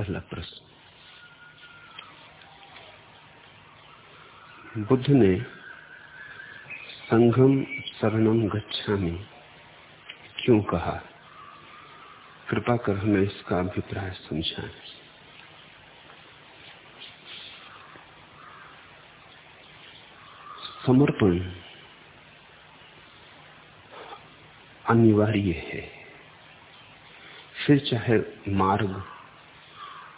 पहला प्रश्न। बुद्ध ने संघम शरणम गच्छामि। क्यों कहा? कृपा कर हमें इसका अभिप्राय समझाएँ। समर्पण अनिवार्य है। फिर चाहे मार्ग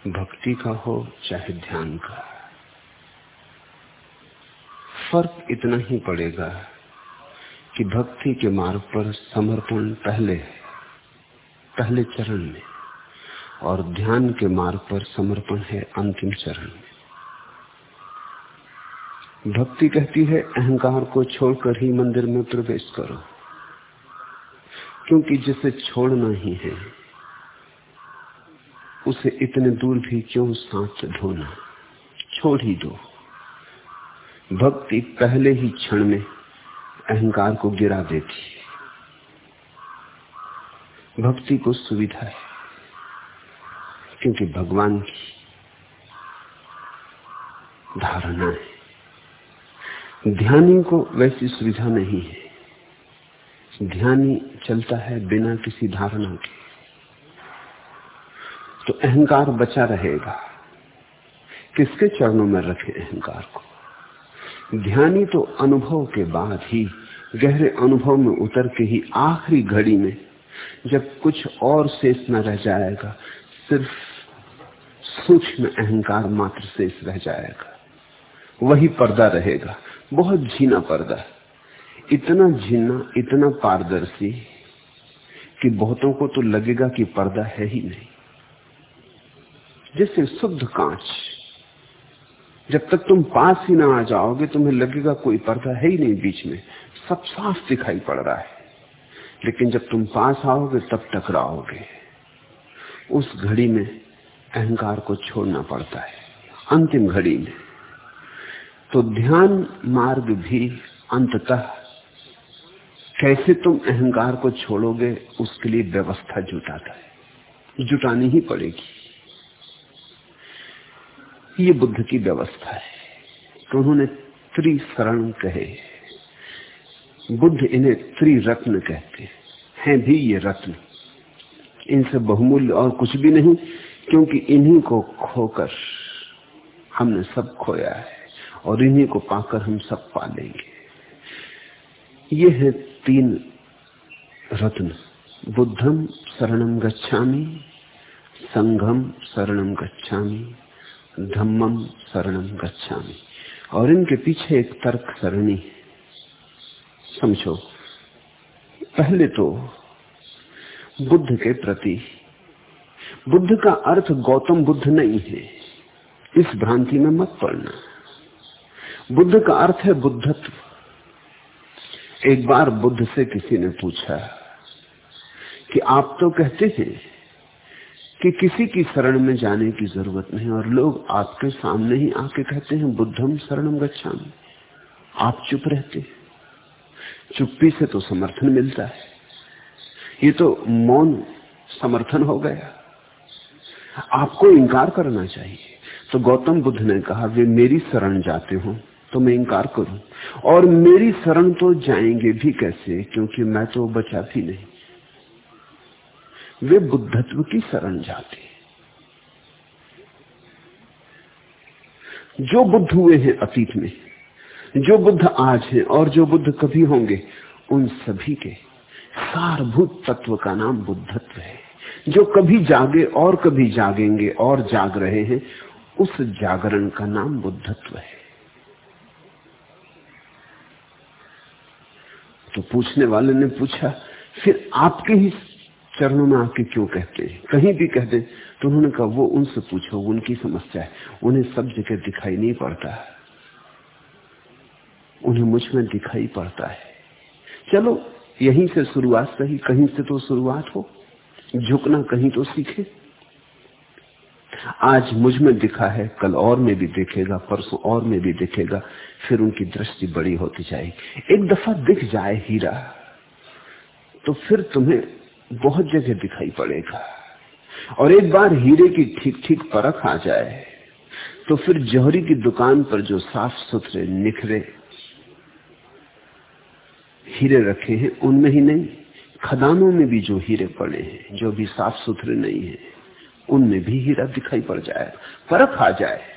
भक्ति का हो, चाहे ध्यान का। फ़र्क इतना ही पड़ेगा कि भक्ति के मार्ग पर समर्पण पहले है, पहले चरण में, और ध्यान के मार्ग पर समर्पण है अंतिम चरण में। भक्ति कहती है, अहंकार को छोड़कर ही मंदिर में प्रवेश करो, क्योंकि जिसे छोड़ना ही है उसे इतने दूर भी क्यों सांस ढोना? छोड़ ही दो। भक्ति पहले ही क्षण में अहंकार को गिरा देती है। भक्ति को सुविधा है, क्योंकि भगवान की धारणा है। ध्यानी को वैसी सुविधा नहीं है। ध्यानी चलता है बिना किसी धारणा के। तो अहंकार बचा रहेगा। किसके चरणों में रखे अहंकार को? ध्यानी तो अनुभव के बाद ही, गहरे अनुभव में उतर के ही आखिरी घड़ी में जब कुछ और शेष न रह जाएगा, सिर्फ़ सूक्ष्म अहंकार मात्र शेष रह जाएगा। वही पर्दा रहेगा, बहुत झीना पर्दा। इतना झीना, इतना पारदर्शी कि बहुतों को तो लगेगा कि पर्दा है ही नहीं। जैसे शुद्ध कांच। जब तक तुम पास ही ना आ जाओगे, तुम्हें लगेगा कोई पर्दा है ही नहीं बीच में। सब साफ़ दिखाई पड़ रहा है। लेकिन जब तुम पास आओगे, तब टकराओगे। उस घड़ी में अहंकार को छोड़ना पड़ता है। अंतिम घड़ी में। तो ध्यान मार्ग भी अंततः कैसे तुम अहंकार को छोड़ोगे, उसके लिए व्यवस्था जुटाता है। जुटानी ही पड़ेगी। ये बुद्ध की व्यवस्था है तो उन्होंने त्रिशरण कहे। बुद्ध इन्हें त्रिरत्न कहते हैं। भी ये रत्न। इनसे बहुमूल्य और कुछ भी नहीं, क्योंकि इन्हीं को खोकर हमने सब खोया है और इन्हीं को पाकर हम सब पा लेंगे ये है तीन रत्न। बुद्धम शरणम गच्छामी संघम शरणम गच्छामि। धम्मम शरणम गच्छामि। और इनके पीछे एक तर्क सरणी समझो, पहले तो बुद्ध के प्रति, बुद्ध का अर्थ गौतम बुद्ध नहीं है। इस भ्रांति में मत पड़ना। बुद्ध का अर्थ है बुद्धत्व। एक बार बुद्ध से किसी ने पूछा कि आप तो कहते हैं कि किसी की शरण में जाने की ज़रूरत नहीं। और लोग आपके सामने ही आके कहते हैं, बुद्धम शरणम गच्छाम। आप चुप रहते चुप्पी से तो समर्थन मिलता है। ये तो मौन समर्थन हो गया। आपको इंकार करना चाहिए। तो गौतम बुद्ध ने कहा, वे मेरी शरण जाते हो तो मैं इंकार करूँ। और मेरी शरण तो जाएँगे भी कैसे? क्योंकि मैं तो बचा भी नहीं। वे बुद्धत्व की शरण जाते जो बुद्ध हुए हैं अतीत में, जो बुद्ध आज हैं और जो बुद्ध कभी होंगे, उन सभी के सारभूत तत्व का नाम बुद्धत्व है। जो कभी जागे और कभी जागेंगे और जाग रहे हैं, उस जागरण का नाम बुद्धत्व है। तो पूछने वाले ने पूछा, फिर आपके ही चरणों में आके क्यों कहते हैं? कहीं भी कहते तो उन्होंने कहा, वो उनसे पूछो उनकी समस्या है। उन्हें सब जगह दिखाई नहीं पड़ता उन्हें मुझमें दिखाई पड़ता है। चलो, यहीं से शुरुआत सही, कहीं से तो शुरुआत हो। झुकना कहीं तो सीखे। आज मुझमें दिखा है, कल और में भी दिखेगा, परसों और में भी दिखेगा, फिर उनकी दृष्टि बड़ी होती जाएगी। एक दफ़ा दिख जाए हीरा तो फिर तुम्हें बहुत जगह दिखाई पड़ेगा। और एक बार हीरे की ठीक ठीक परख आ जाए तो फिर जौहरी की दुकान पर जो साफ़ सुथरे निखरे हीरे रखे हैं, उनमें ही नहीं, खदानों में भी जो हीरे पड़े हैं, जो भी साफ़ सुथरे नहीं है, उनमें भी हीरा दिखाई पड़ जाए, परख आ जाए।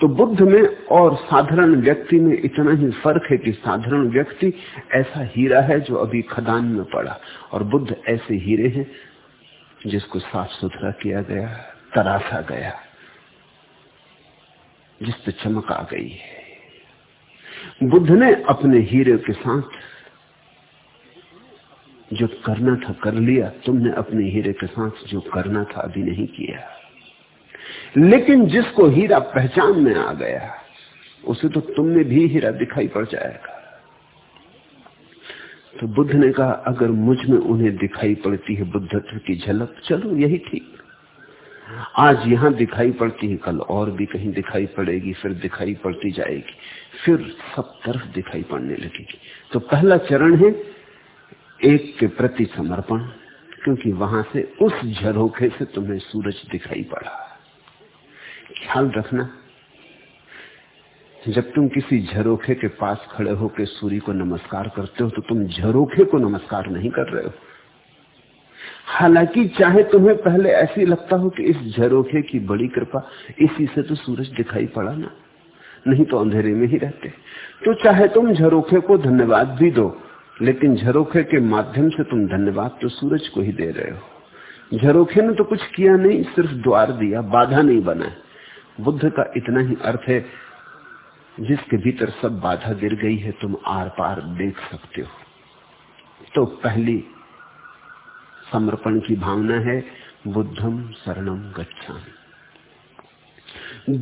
तो बुद्ध में और साधारण व्यक्ति में इतना ही फ़र्क है कि साधारण व्यक्ति ऐसा हीरा है जो अभी खदान में पड़ा। और बुद्ध ऐसे हीरे हैं जिसको साफ़ सुथरा किया गया, तराशा गया, जिस पे चमक आ गई है। बुद्ध ने अपने हीरे के साथ जो करना था कर लिया, तुमने अपने हीरे के साथ जो करना था अभी नहीं किया। लेकिन जिसको हीरा पहचान में आ गया, उसे तो तुमने भी हीरा दिखाई पड़ जाएगा। तो बुद्ध ने कहा, अगर मुझमें उन्हें दिखाई पड़ती है बुद्धत्व की झलक, चलो यही ठीक। आज यहाँ दिखाई पड़ती है, कल और भी कहीं दिखाई पड़ेगी, फिर दिखाई पड़ती जाएगी, फिर सब तरफ़ दिखाई पड़ने लगेगी। तो पहला चरण है, एक के प्रति समर्पण, क्योंकि वहाँ से उस झरोखे से तुम्हें सूरज दिखाई पड़ा। ख्याल रखना। जब तुम किसी झरोखे के पास खड़े होकर सूर्य को नमस्कार करते हो तो तुम झरोखे को नमस्कार नहीं कर रहे हो। हालाँकि चाहे तुम्हें पहले ऐसी लगता हो कि इस झरोखे की बड़ी कृपा, इसी से तो सूरज दिखाई पड़ा ना। नहीं तो अंधेरे में ही रहते। तो चाहे तुम झरोखे को धन्यवाद भी दो, लेकिन झरोखे के माध्यम से तुम धन्यवाद तो सूरज को ही दे रहे हो। झरोखे ने तो कुछ किया नहीं, सिर्फ़ द्वार दिया, बाधा नहीं बना बुद्ध का इतना ही अर्थ है, जिसके भीतर सब बाधा गिर गई है, तुम आर पार देख सकते हो। तो पहली समर्पण की भावना है बुद्धम शरणम गच्छा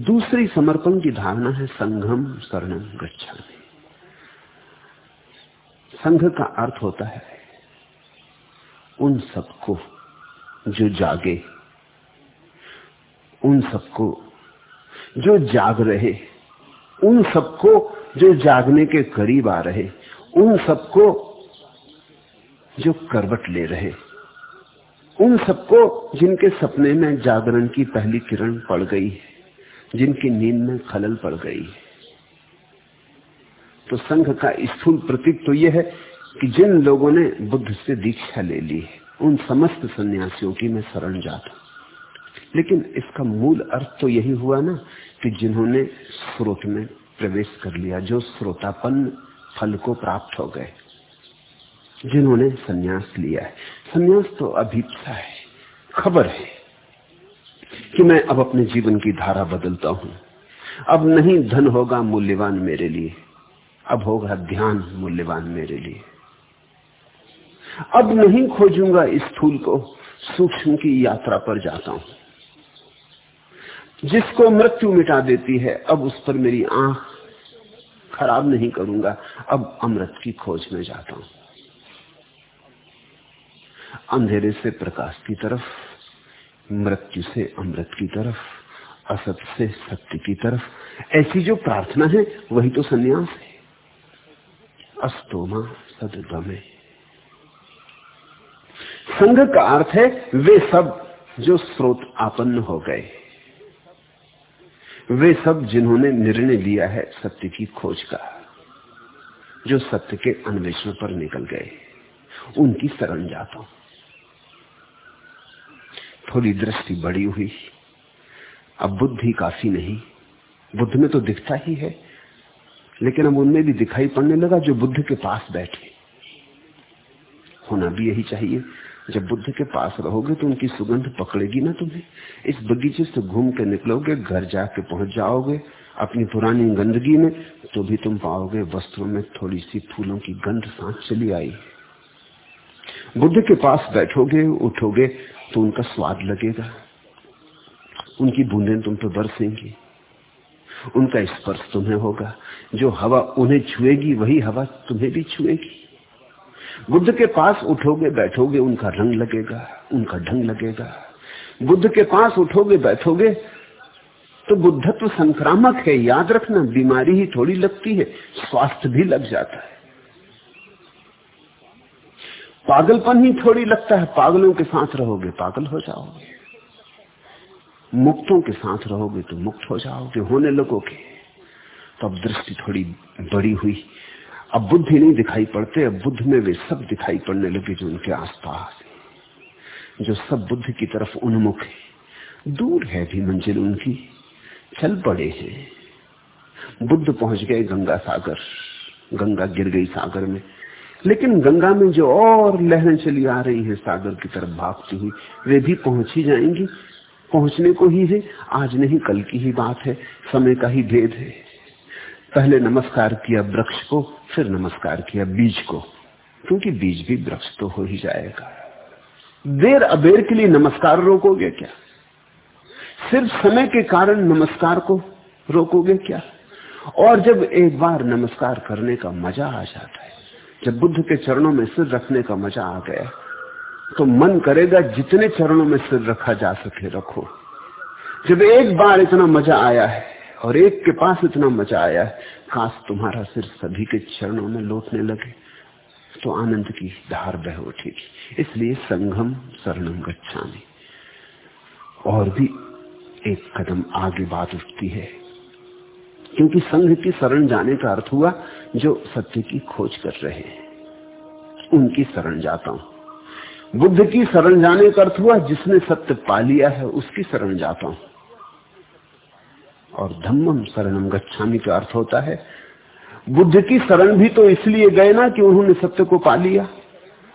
दूसरी समर्पण की धारणा है संघम शरणम गच्छा संघ का अर्थ होता है, उन सबको जो जागे, उन सबको जो जाग रहे, उन सबको जो जागने के करीब आ रहे, उन सबको जो करवट ले रहे, उन सबको जिनके सपने में जागरण की पहली किरण पड़ गई है, जिनकी नींद में खलल पड़ गई है। तो संघ का स्थूल प्रतीक तो यह है कि जिन लोगों ने बुद्ध से दीक्षा ले ली है, उन समस्त सन्यासियों की मैं शरण जाता लेकिन इसका मूल अर्थ तो यही हुआ ना कि जिन्होंने स्रोत में प्रवेश कर लिया, जो श्रोतापन फल को प्राप्त हो गए, जिन्होंने सन्यास लिया है। सन्यास तो अभीपसा है, खबर है कि मैं अब अपने जीवन की धारा बदलता हूँ। अब नहीं धन होगा मूल्यवान मेरे लिए, अब होगा ध्यान मूल्यवान मेरे लिए। अब नहीं खोजूँगा स्थूल को, सूक्ष्म की यात्रा पर जाता हूँ। जिसको मृत्यु मिटा देती है, अब उस पर मेरी आँख खराब नहीं करूँगा। अब अमृत की खोज में जाता हूँ। अंधेरे से प्रकाश की तरफ़, मृत्यु से अमृत की तरफ़, असत से सत्य की तरफ़, ऐसी जो प्रार्थना है, वही तो सन्यास है। अस्तोमा सदगमे। संघ का अर्थ है, वे सब जो स्रोत आपन्न हो गए। वे सब जिन्होंने निर्णय लिया है सत्य की खोज का, जो सत्य के अन्वेषण पर निकल गए, उनकी शरण जाता थोड़ी दृष्टि बड़ी हुई। अब बुद्धि काफ़ी नहीं। बुद्ध में तो दिखता ही है, लेकिन अब उनमें भी दिखाई पड़ने लगा जो बुद्ध के पास बैठे। होना भी यही चाहिए। जब बुद्ध के पास रहोगे तो उनकी सुगंध पकड़ेगी ना तुम्हें। इस बगीचे से घूम के निकलोगे, घर जाके पहुँच जाओगे, अपनी पुरानी गंदगी में तो भी तुम पाओगे वस्त्रों में थोड़ी सी फूलों की गंध सांस चली आई। बुद्ध के पास बैठोगे, उठोगे तो उनका स्वाद लगेगा। उनकी बूंदें तुम पे बरसेंगी। उनका स्पर्श तुम्हें होगा। जो हवा उन्हें छुएगी, वही हवा तुम्हें भी छुएगी। बुद्ध के पास उठोगे, बैठोगे, उनका रंग लगेगा, उनका ढंग लगेगा। बुद्ध के पास उठोगे, बैठोगे तो बुद्धत्व संक्रामक है, याद रखना, बीमारी ही थोड़ी लगती है, स्वास्थ्य भी लग जाता है। पागलपन ही थोड़ी लगता है, पागलों के साथ रहोगे, पागल हो जाओगे। मुक्तों के साथ रहोगे तो मुक्त हो जाओगे, होने लगोगे। तो अब दृष्टि थोड़ी बड़ी हुई। अब बुद्धि नहीं दिखाई पड़ते, अब बुद्ध में वे सब दिखाई पड़ने लगे जो उनके आसपास जो सब बुद्ध की तरफ़ उन्मुख है। दूर है भी मंजिल उनकी, चल पड़े हैं। बुद्ध पहुँच गए गंगा सागर, गंगा गिर गई सागर में। लेकिन गंगा में जो और लहरें चली आ रही हैं, सागर की तरफ़ भागती हुई, वे भी पहुँच ही जाएँगी, पहुँचने को ही है। आज नहीं, कल की ही बात है, समय का ही भेद है। पहले नमस्कार किया वृक्ष को, फिर नमस्कार किया बीज को। क्योंकि बीज भी वृक्ष तो हो ही जाएगा। देर अबेर के लिए नमस्कार रोकोगे क्या? सिर्फ़ समय के कारण नमस्कार को रोकोगे क्या? और जब एक बार नमस्कार करने का मज़ा आ जाता है, जब बुद्ध के चरणों में सिर रखने का मज़ा आ गया तो मन करेगा जितने चरणों में सिर रखा जा सके रखो। जब एक बार इतना मज़ा आया है और एक के पास इतना मज़ा आया है काश तुम्हारा सिर सभी के चरणों में लौटने लगे तो आनंद की धार बह उठेगी। इसलिए संगम शरणम गच्छामी। और भी एक कदम आगे बात उठती है, क्योंकि संघ की शरण जाने का अर्थ हुआ जो सत्य की खोज कर रहे हैं। उनकी शरण जाता हूँ। बुद्ध की शरण जाने का अर्थ हुआ जिसने सत्य पा लिया है, उसकी शरण जाता हूँ। और धम्मम शरणम गच्छामी का अर्थ होता है। बुद्ध की शरण भी तो इसलिए गए ना कि उन्होंने सत्य को पा लिया।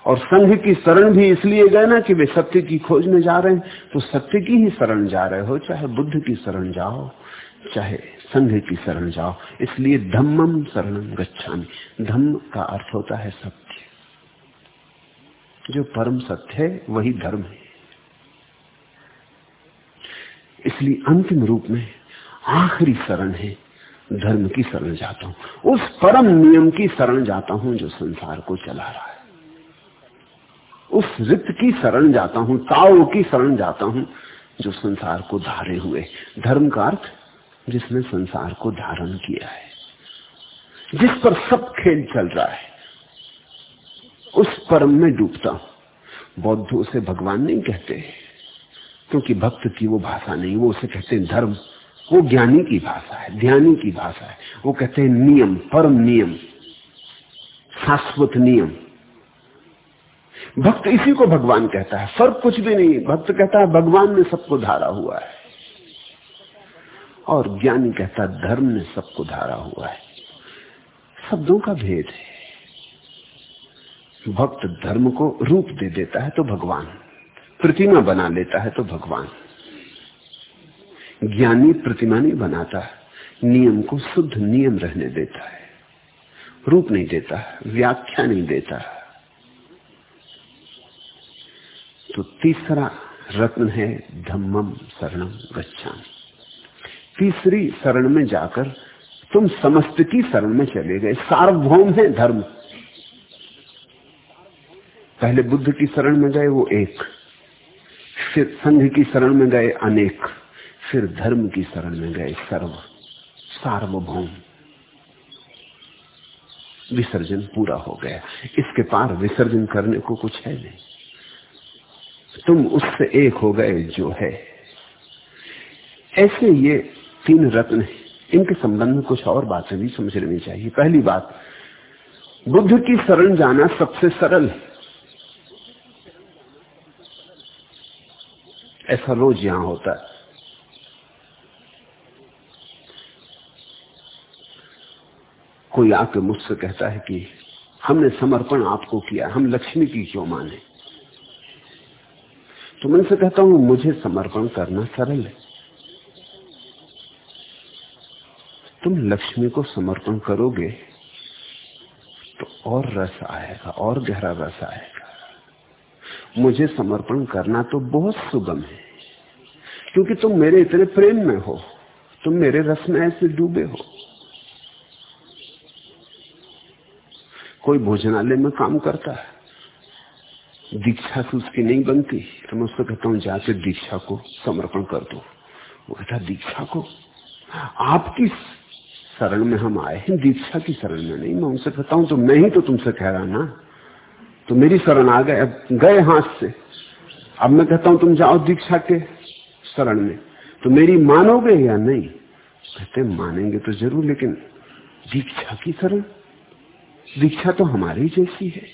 और संघ की शरण भी इसलिए गए ना कि वे सत्य की खोज में जा रहे हैं। तो सत्य की ही शरण जा रहे हो, चाहे बुद्ध की शरण जाओ, चाहे संघ की शरण जाओ। इसलिए धम्मम शरणम गच्छामी। धम्म का अर्थ होता है सत्य। जो परम सत्य है, वही धर्म है। इसलिए अंतिम रूप में आखिरी शरण है, धर्म की शरण जाता हूँ। उस परम नियम की शरण जाता हूँ जो संसार को चला रहा है। उस रित की शरण जाता हूँ, ताओ की शरण जाता हूँ जो संसार को धारे हुए। धर्म का अर्थ, जिसने संसार को धारण किया है, जिस पर सब खेल चल रहा है, उस परम में डूबता हूँ। बौद्ध उसे भगवान नहीं कहते, क्योंकि भक्त की वो भाषा नहीं, वो उसे कहते धर्म। वो ज्ञानी की भाषा है, ध्यानी की भाषा है। वो कहते हैं नियम, परम नियम, शाश्वत नियम। भक्त इसी को भगवान कहता है, फ़र्क कुछ भी नहीं। भक्त कहता है, भगवान ने सबको धारा हुआ है। और ज्ञानी कहता है, धर्म ने सबको धारा हुआ है। शब्दों का भेद है। भक्त धर्म को रूप दे देता है तो भगवान, प्रतिमा बना लेता है तो भगवान। ज्ञानी प्रतिमा नहीं बनाता नियम को शुद्ध नियम रहने देता है। रूप नहीं देता व्याख्या नहीं देता तो तीसरा रत्न है धम्मम शरणम गच्छाम। तीसरी शरण में जाकर तुम समस्त की शरण में चले गए। सार्वभौम है धर्म। पहले बुद्ध की शरण में गए वो एक, फिर संघ की शरण में गए अनेक। फिर धर्म की शरण में गए सर्व, सार्वभौम। विसर्जन पूरा हो गया। इसके पार विसर्जन करने को कुछ है नहीं। तुम उससे एक हो गए जो है। ऐसे ये तीन रत्न हैं। इनके संबंध में कुछ और बातें भी समझ लेनी चाहिए। पहली बात, बुद्ध की शरण जाना सबसे सरल ऐसा रोज यहाँ होता है। कोई आके मुझसे कहता है कि हमने समर्पण आपको किया, हम लक्ष्मी की क्यों माने तो मैं से कहता हूँ, मुझे समर्पण करना सरल है। तुम लक्ष्मी को समर्पण करोगे तो और रस आएगा, और गहरा रस आएगा। मुझे समर्पण करना तो बहुत सुगम है, क्योंकि तुम मेरे इतने प्रेम में हो, तुम मेरे रस में ऐसे डूबे हो। कोई भोजनालय में काम करता है। दीक्षा से उसकी नहीं बनती तो मैं उसको कहता हूँ, जाके दीक्षा को समर्पण कर दो। वो कहता दीक्षा को? आपकी शरण में हम आए हैं, दीक्षा की शरण में नहीं। मैं उनसे कहता हूँ तो मैं ही तो तुमसे कह रहा ना। तो मेरी शरण आ गए गए हाथ से। अब मैं कहता हूँ, तुम जाओ दीक्षा के शरण में। तो मेरी मानोगे या नहीं? कहते मानेंगे तो ज़रूर, लेकिन दीक्षा की शरण दीक्षा तो हमारी जैसी है।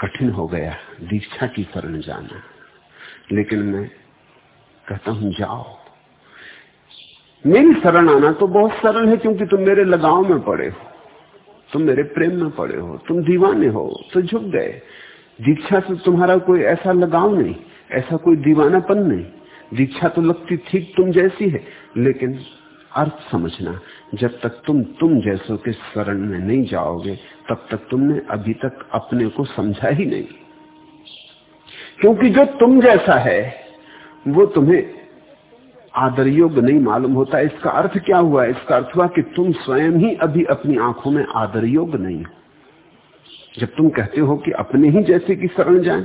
कठिन हो गया दीक्षा की शरण जाना। लेकिन मैं कहता हूँ, जाओ। मेरी शरण आना तो बहुत सरल है, क्योंकि तुम मेरे लगाव में पड़े हो। तुम मेरे प्रेम में पड़े हो। तुम दीवाने हो तो झुक गए। दीक्षा से तुम्हारा कोई ऐसा लगाव नहीं, ऐसा कोई दीवानापन नहीं। दीक्षा तो लगती ठीक तुम जैसी है, लेकिन अर्थ समझना। जब तक तुम तुम जैसों के शरण में नहीं जाओगे, तब तक तुमने अभी तक अपने को समझा ही नहीं। क्योंकि जो तुम जैसा है, वो तुम्हें आदर योग्य नहीं मालूम होता। इसका अर्थ क्या हुआ? इसका अर्थ हुआ कि तुम स्वयं ही अभी अपनी आँखों में आदर योग्य नहीं हो। जब तुम कहते हो कि अपने ही जैसे की शरण जाए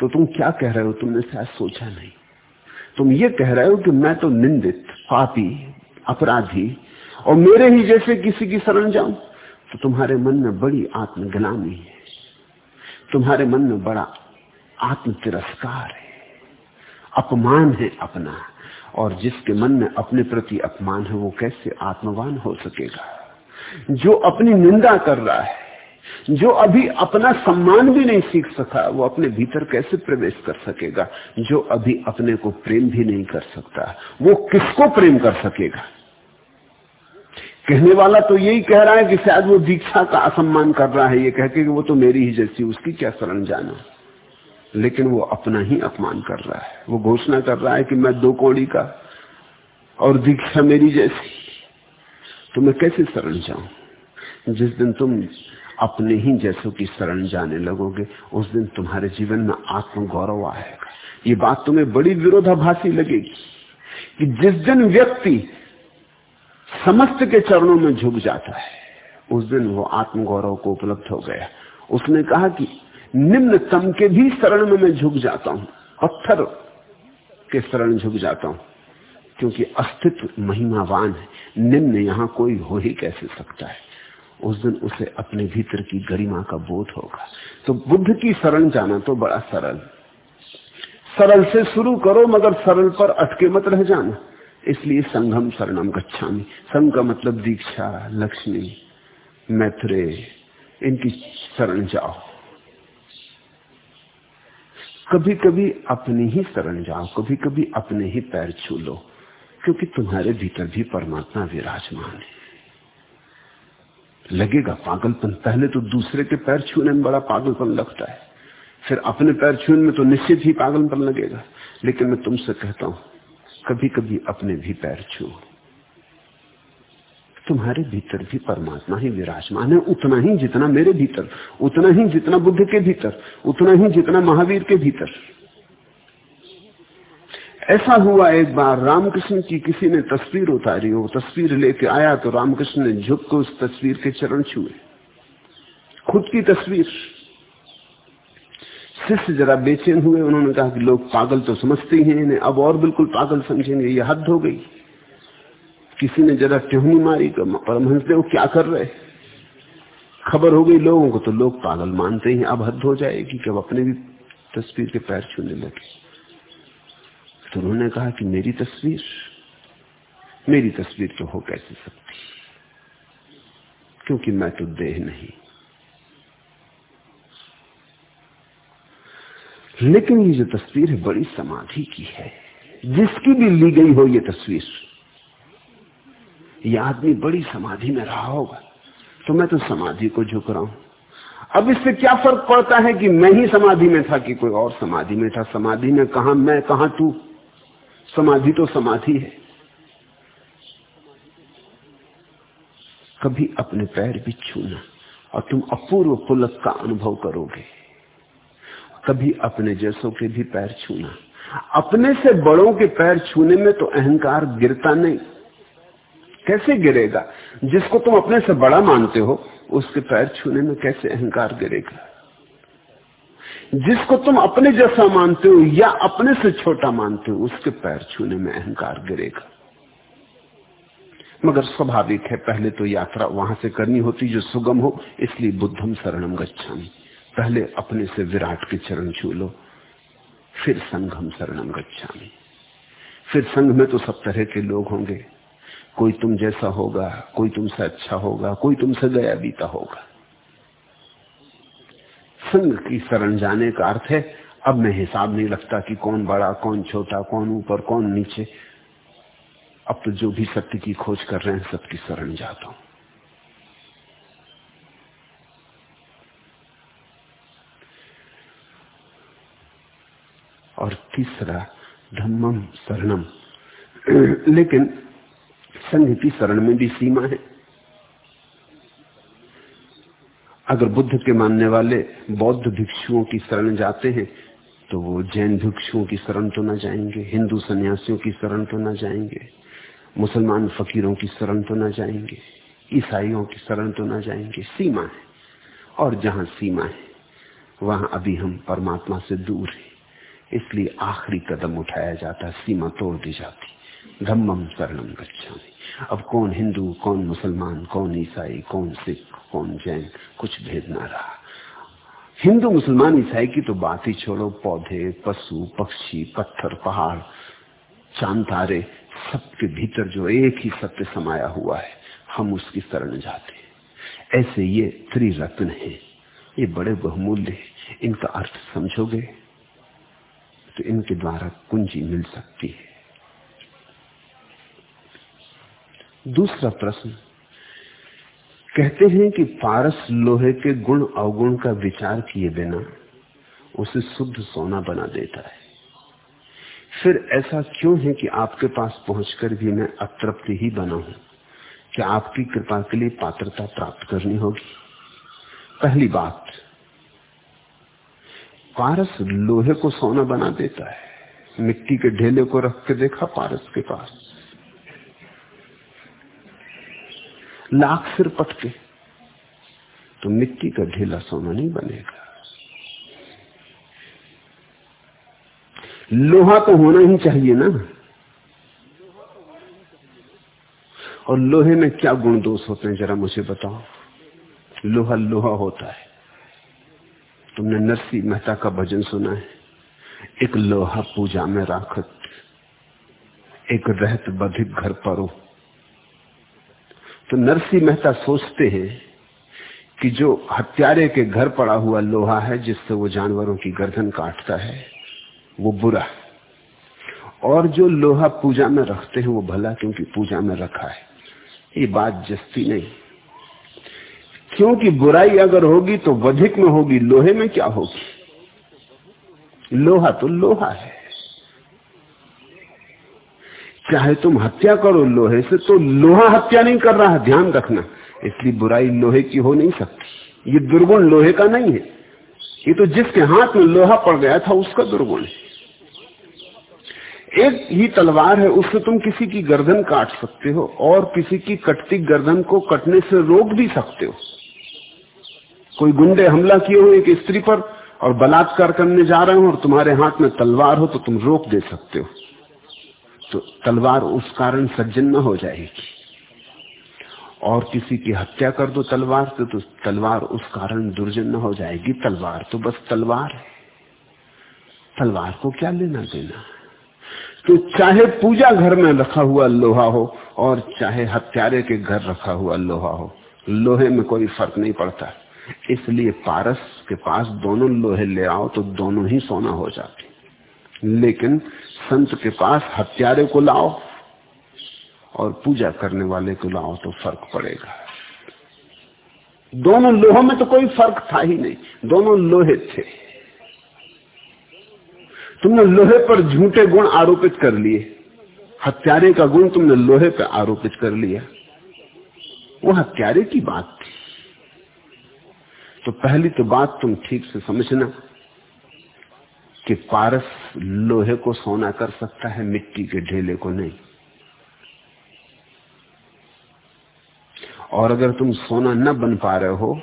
तो तुम क्या कह रहे हो? तुमने शायद सोचा नहीं। तुम ये कह रहे हो कि मैं तो निंदित, पापी, अपराधी और मेरे ही जैसे किसी की शरण जाऊँ तो तुम्हारे मन में बड़ी आत्मग्लानी है। तुम्हारे मन में बड़ा आत्म तिरस्कार है। अपमान है अपना, और जिसके मन में अपने प्रति अपमान है, वो कैसे आत्मवान हो सकेगा? जो अपनी निंदा कर रहा है, जो अभी अपना सम्मान भी नहीं सीख सका, वो अपने भीतर कैसे प्रवेश कर सकेगा? जो अभी अपने को प्रेम भी नहीं कर सकता, वो किसको प्रेम कर सकेगा? कहने वाला तो यही कह रहा है कि शायद वो दीक्षा का असम्मान कर रहा है, ये कह के कि वो तो मेरी ही जैसी, उसकी क्या शरण जाना? लेकिन वो अपना ही अपमान कर रहा है। वो घोषणा कर रहा है कि मैं दो कौड़ी का और दीक्षा मेरी जैसी। तो मैं कैसे शरण जाऊँ? जिस दिन तुम अपने ही जैसों की शरण जाने लगोगे, उस दिन तुम्हारे जीवन में आत्म गौरव आएगा। ये बात तुम्हें बड़ी विरोधाभासी लगेगी कि जिस दिन व्यक्ति समस्त के चरणों में झुक जाता है। उस दिन वो आत्म गौरव को उपलब्ध हो गया। उसने कहा कि निम्नतम के भी शरण में मैं झुक जाता हूँ। पत्थर के शरण झुक जाता हूँ। क्योंकि अस्तित्व महिमावान है। निम्न यहाँ कोई हो ही कैसे सकता है? उस दिन उसे अपने भीतर की गरिमा का बोध होगा। तो बुद्ध की शरण जाना तो बड़ा सरल। सरल से शुरू करो, मगर सरल पर अटके मत रह जाना। इसलिए संगम शरणम गच्छामी। संघ का मतलब दीक्षा, लक्ष्मी मैत्रे इनकी शरण जाओ। कभी कभी अपनी ही शरण जाओ कभी कभी अपने ही पैर छू लो, क्योंकि तुम्हारे भीतर भी परमात्मा विराजमान है। लगेगा पागलपन, पहले तो दूसरे के पैर छूने में बड़ा पागलपन लगता है, फिर अपने पैर छूने में तो निश्चित ही पागलपन लगेगा, लेकिन मैं तुमसे कहता हूँ कभी कभी अपने भी पैर छू। तुम्हारे भीतर भी परमात्मा ही विराजमान है, उतना ही जितना मेरे भीतर, उतना ही जितना बुद्ध के भीतर, उतना ही जितना महावीर के भीतर। ऐसा हुआ एक बार, रामकृष्ण की किसी ने तस्वीर उतारी वो तस्वीर लेके आया तो रामकृष्ण ने झुक कर उस तस्वीर के चरण छुए। खुद की तस्वीर। शिष्य जरा बेचैन हुए, उन्होंने कहा कि लोग पागल तो समझते ही हैं, इन्हें अब और बिल्कुल पागल समझेंगे। ये हद हो गई। किसी ने जरा टेहनी मारी तो परमहंस देव क्या कर रहे? खबर हो गई लोगों को तो लोग पागल मानते ही। अब हद हो जाएगी कि अब अपने भी तस्वीर के पैर छूने लगे। तो उन्होंने कहा कि मेरी तस्वीर मेरी तस्वीर तो हो कैसे सकती? क्योंकि मैं तो देह नहीं। लेकिन ये जो तस्वीर है, बड़ी समाधि की है। जिसकी भी ली गई हो ये तस्वीर। ये आदमी बड़ी समाधि में रहा होगा तो मैं तो समाधि को झुक रहा हूँ। अब इससे क्या फ़र्क पड़ता है कि मैं ही समाधि में था कि कोई और समाधि में था? समाधि में कहा, मैं कहा तू समाधि तो समाधि है। कभी अपने पैर भी छूना और तुम अपूर्व पुलक का अनुभव करोगे। कभी अपने जैसों के भी पैर छूना। अपने से बड़ों के पैर छूने में तो अहंकार गिरता नहीं। कैसे गिरेगा? जिसको तुम अपने से बड़ा मानते हो, उसके पैर छूने में कैसे अहंकार गिरेगा? जिसको तुम अपने जैसा मानते हो या अपने से छोटा मानते हो, उसके पैर छूने में अहंकार गिरेगा। मगर स्वाभाविक है, पहले तो यात्रा वहाँ से करनी होती जो सुगम हो, इसलिए बुद्धम शरणम गच्छामी। पहले अपने से विराट के चरण छू लो, फिर संघम शरणम गच्छामी। फिर संघ में तो सब तरह के लोग होंगे। कोई तुम जैसा होगा, कोई तुमसे अच्छा होगा, कोई तुमसे गया बीता होगा। संघ की शरण जाने का अर्थ है, अब मैं हिसाब नहीं लगता कि कौन बड़ा, कौन छोटा, कौन ऊपर, कौन नीचे। अब तो जो भी सत्य की खोज कर रहे हैं, सबकी शरण जाता हूँ। और तीसरा धम्मम शरणम। लेकिन संघ की शरण में भी सीमा है। अगर बुद्ध के मानने वाले बौद्ध भिक्षुओं की शरण जाते हैं तो वो जैन भिक्षुओं की शरण तो ना जाएँगे, हिंदू सन्यासियों की शरण तो न जाएँगे, मुसलमान फकीरों की शरण तो ना जाएँगे, ईसाइयों की शरण तो ना जाएँगे। सीमा है, और जहाँ सीमा है, वहाँ अभी हम परमात्मा से दूर हैं। इसलिए आखिरी कदम उठाया जाता, सीमा तोड़ दी जाती। धम्मम शरणम गच्छामी। अब कौन हिंदू, कौन मुसलमान, कौन ईसाई, कौन सिख, कौन जैन, कुछ भेद ना रहा। हिंदू मुसलमान ईसाई की तो बात ही छोड़ो, पौधे, पशु, पक्षी, पत्थर, पहाड़, चाँद, तारे, सबके भीतर जो एक ही सत्य समाया हुआ है, हम उसकी शरण जाते हैं। ऐसे ये त्रिरत्न है। ये बड़े बहुमूल्य है। इनका अर्थ समझोगे? तो इनके द्वारा कुंजी मिल सकती है। दूसरा प्रश्न, कहते हैं कि पारस लोहे के गुण अवगुण का विचार किए बिना उसे शुद्ध सोना बना देता है। फिर ऐसा क्यों है कि आपके पास पहुंचकर भी मैं अतृप्त ही बना हूँ? क्या आपकी कृपा के लिए पात्रता प्राप्त करनी होगी? पहली बात पारस लोहे को सोना बना देता है। मिट्टी के ढेले को रख के देखा पारस के पास। लाख सिर पटके तो मिट्टी का ढेला सोना नहीं बनेगा। लोहा तो होना ही चाहिए ना। और लोहे में क्या गुण दोष होते हैं, जरा मुझे बताओ। लोहा लोहा होता है। तुमने नरसी मेहता का भजन सुना है। एक लोहा पूजा में राखत, एक रहत बधिक घर परो। तो नरसी मेहता सोचते हैं कि जो हत्यारे के घर पड़ा हुआ लोहा है, जिससे वो जानवरों की गर्दन काटता है, वो बुरा और जो लोहा पूजा में रखते हैं, वो भला क्योंकि पूजा में रखा है। ये बात जस्ती नहीं। क्योंकि बुराई अगर होगी तो वधिक में होगी, लोहे में क्या होगी? लोहा तो लोहा है। चाहे तुम हत्या करो लोहे से तो लोहा हत्या नहीं कर रहा ध्यान रखना। इसलिए बुराई लोहे की हो नहीं सकती। ये दुर्गुण लोहे का नहीं है। ये तो जिसके हाथ में लोहा पड़ गया था, उसका दुर्गुण है। एक ही तलवार है, उससे तुम किसी की गर्दन काट सकते हो, और किसी की कटती गर्दन को कटने से रोक भी सकते हो। कोई गुंडे हमला किए हुए एक स्त्री पर और बलात्कार करने जा रहे हो और तुम्हारे हाथ में तलवार हो तो तुम रोक दे सकते हो। तो तलवार उस कारण सज्जन न हो जाएगी। और किसी की हत्या कर दो तलवार से तो तलवार उस कारण दुर्जन न हो जाएगी। तलवार तो बस तलवार है। तलवार को क्या लेना देना तो चाहे पूजा घर में रखा हुआ लोहा हो और चाहे हत्यारे के घर रखा हुआ लोहा हो, लोहे में कोई फ़र्क नहीं पड़ता। इसलिए पारस के पास दोनों लोहे ले आओ तो दोनों ही सोना हो जाते लेकिन संत के पास हत्यारे को लाओ और पूजा करने वाले को लाओ तो फ़र्क पड़ेगा। दोनों लोहों में तो कोई फ़र्क था ही नहीं। दोनों लोहे थे। तुमने लोहे पर झूठे गुण आरोपित कर लिए। हत्यारे का गुण तुमने लोहे पर आरोपित कर लिया। वो हत्यारे की बात थी। तो पहली तो बात तुम ठीक से समझना कि पारस लोहे को सोना कर सकता है, मिट्टी के ढेले को नहीं। और अगर तुम सोना न बन पा रहे हो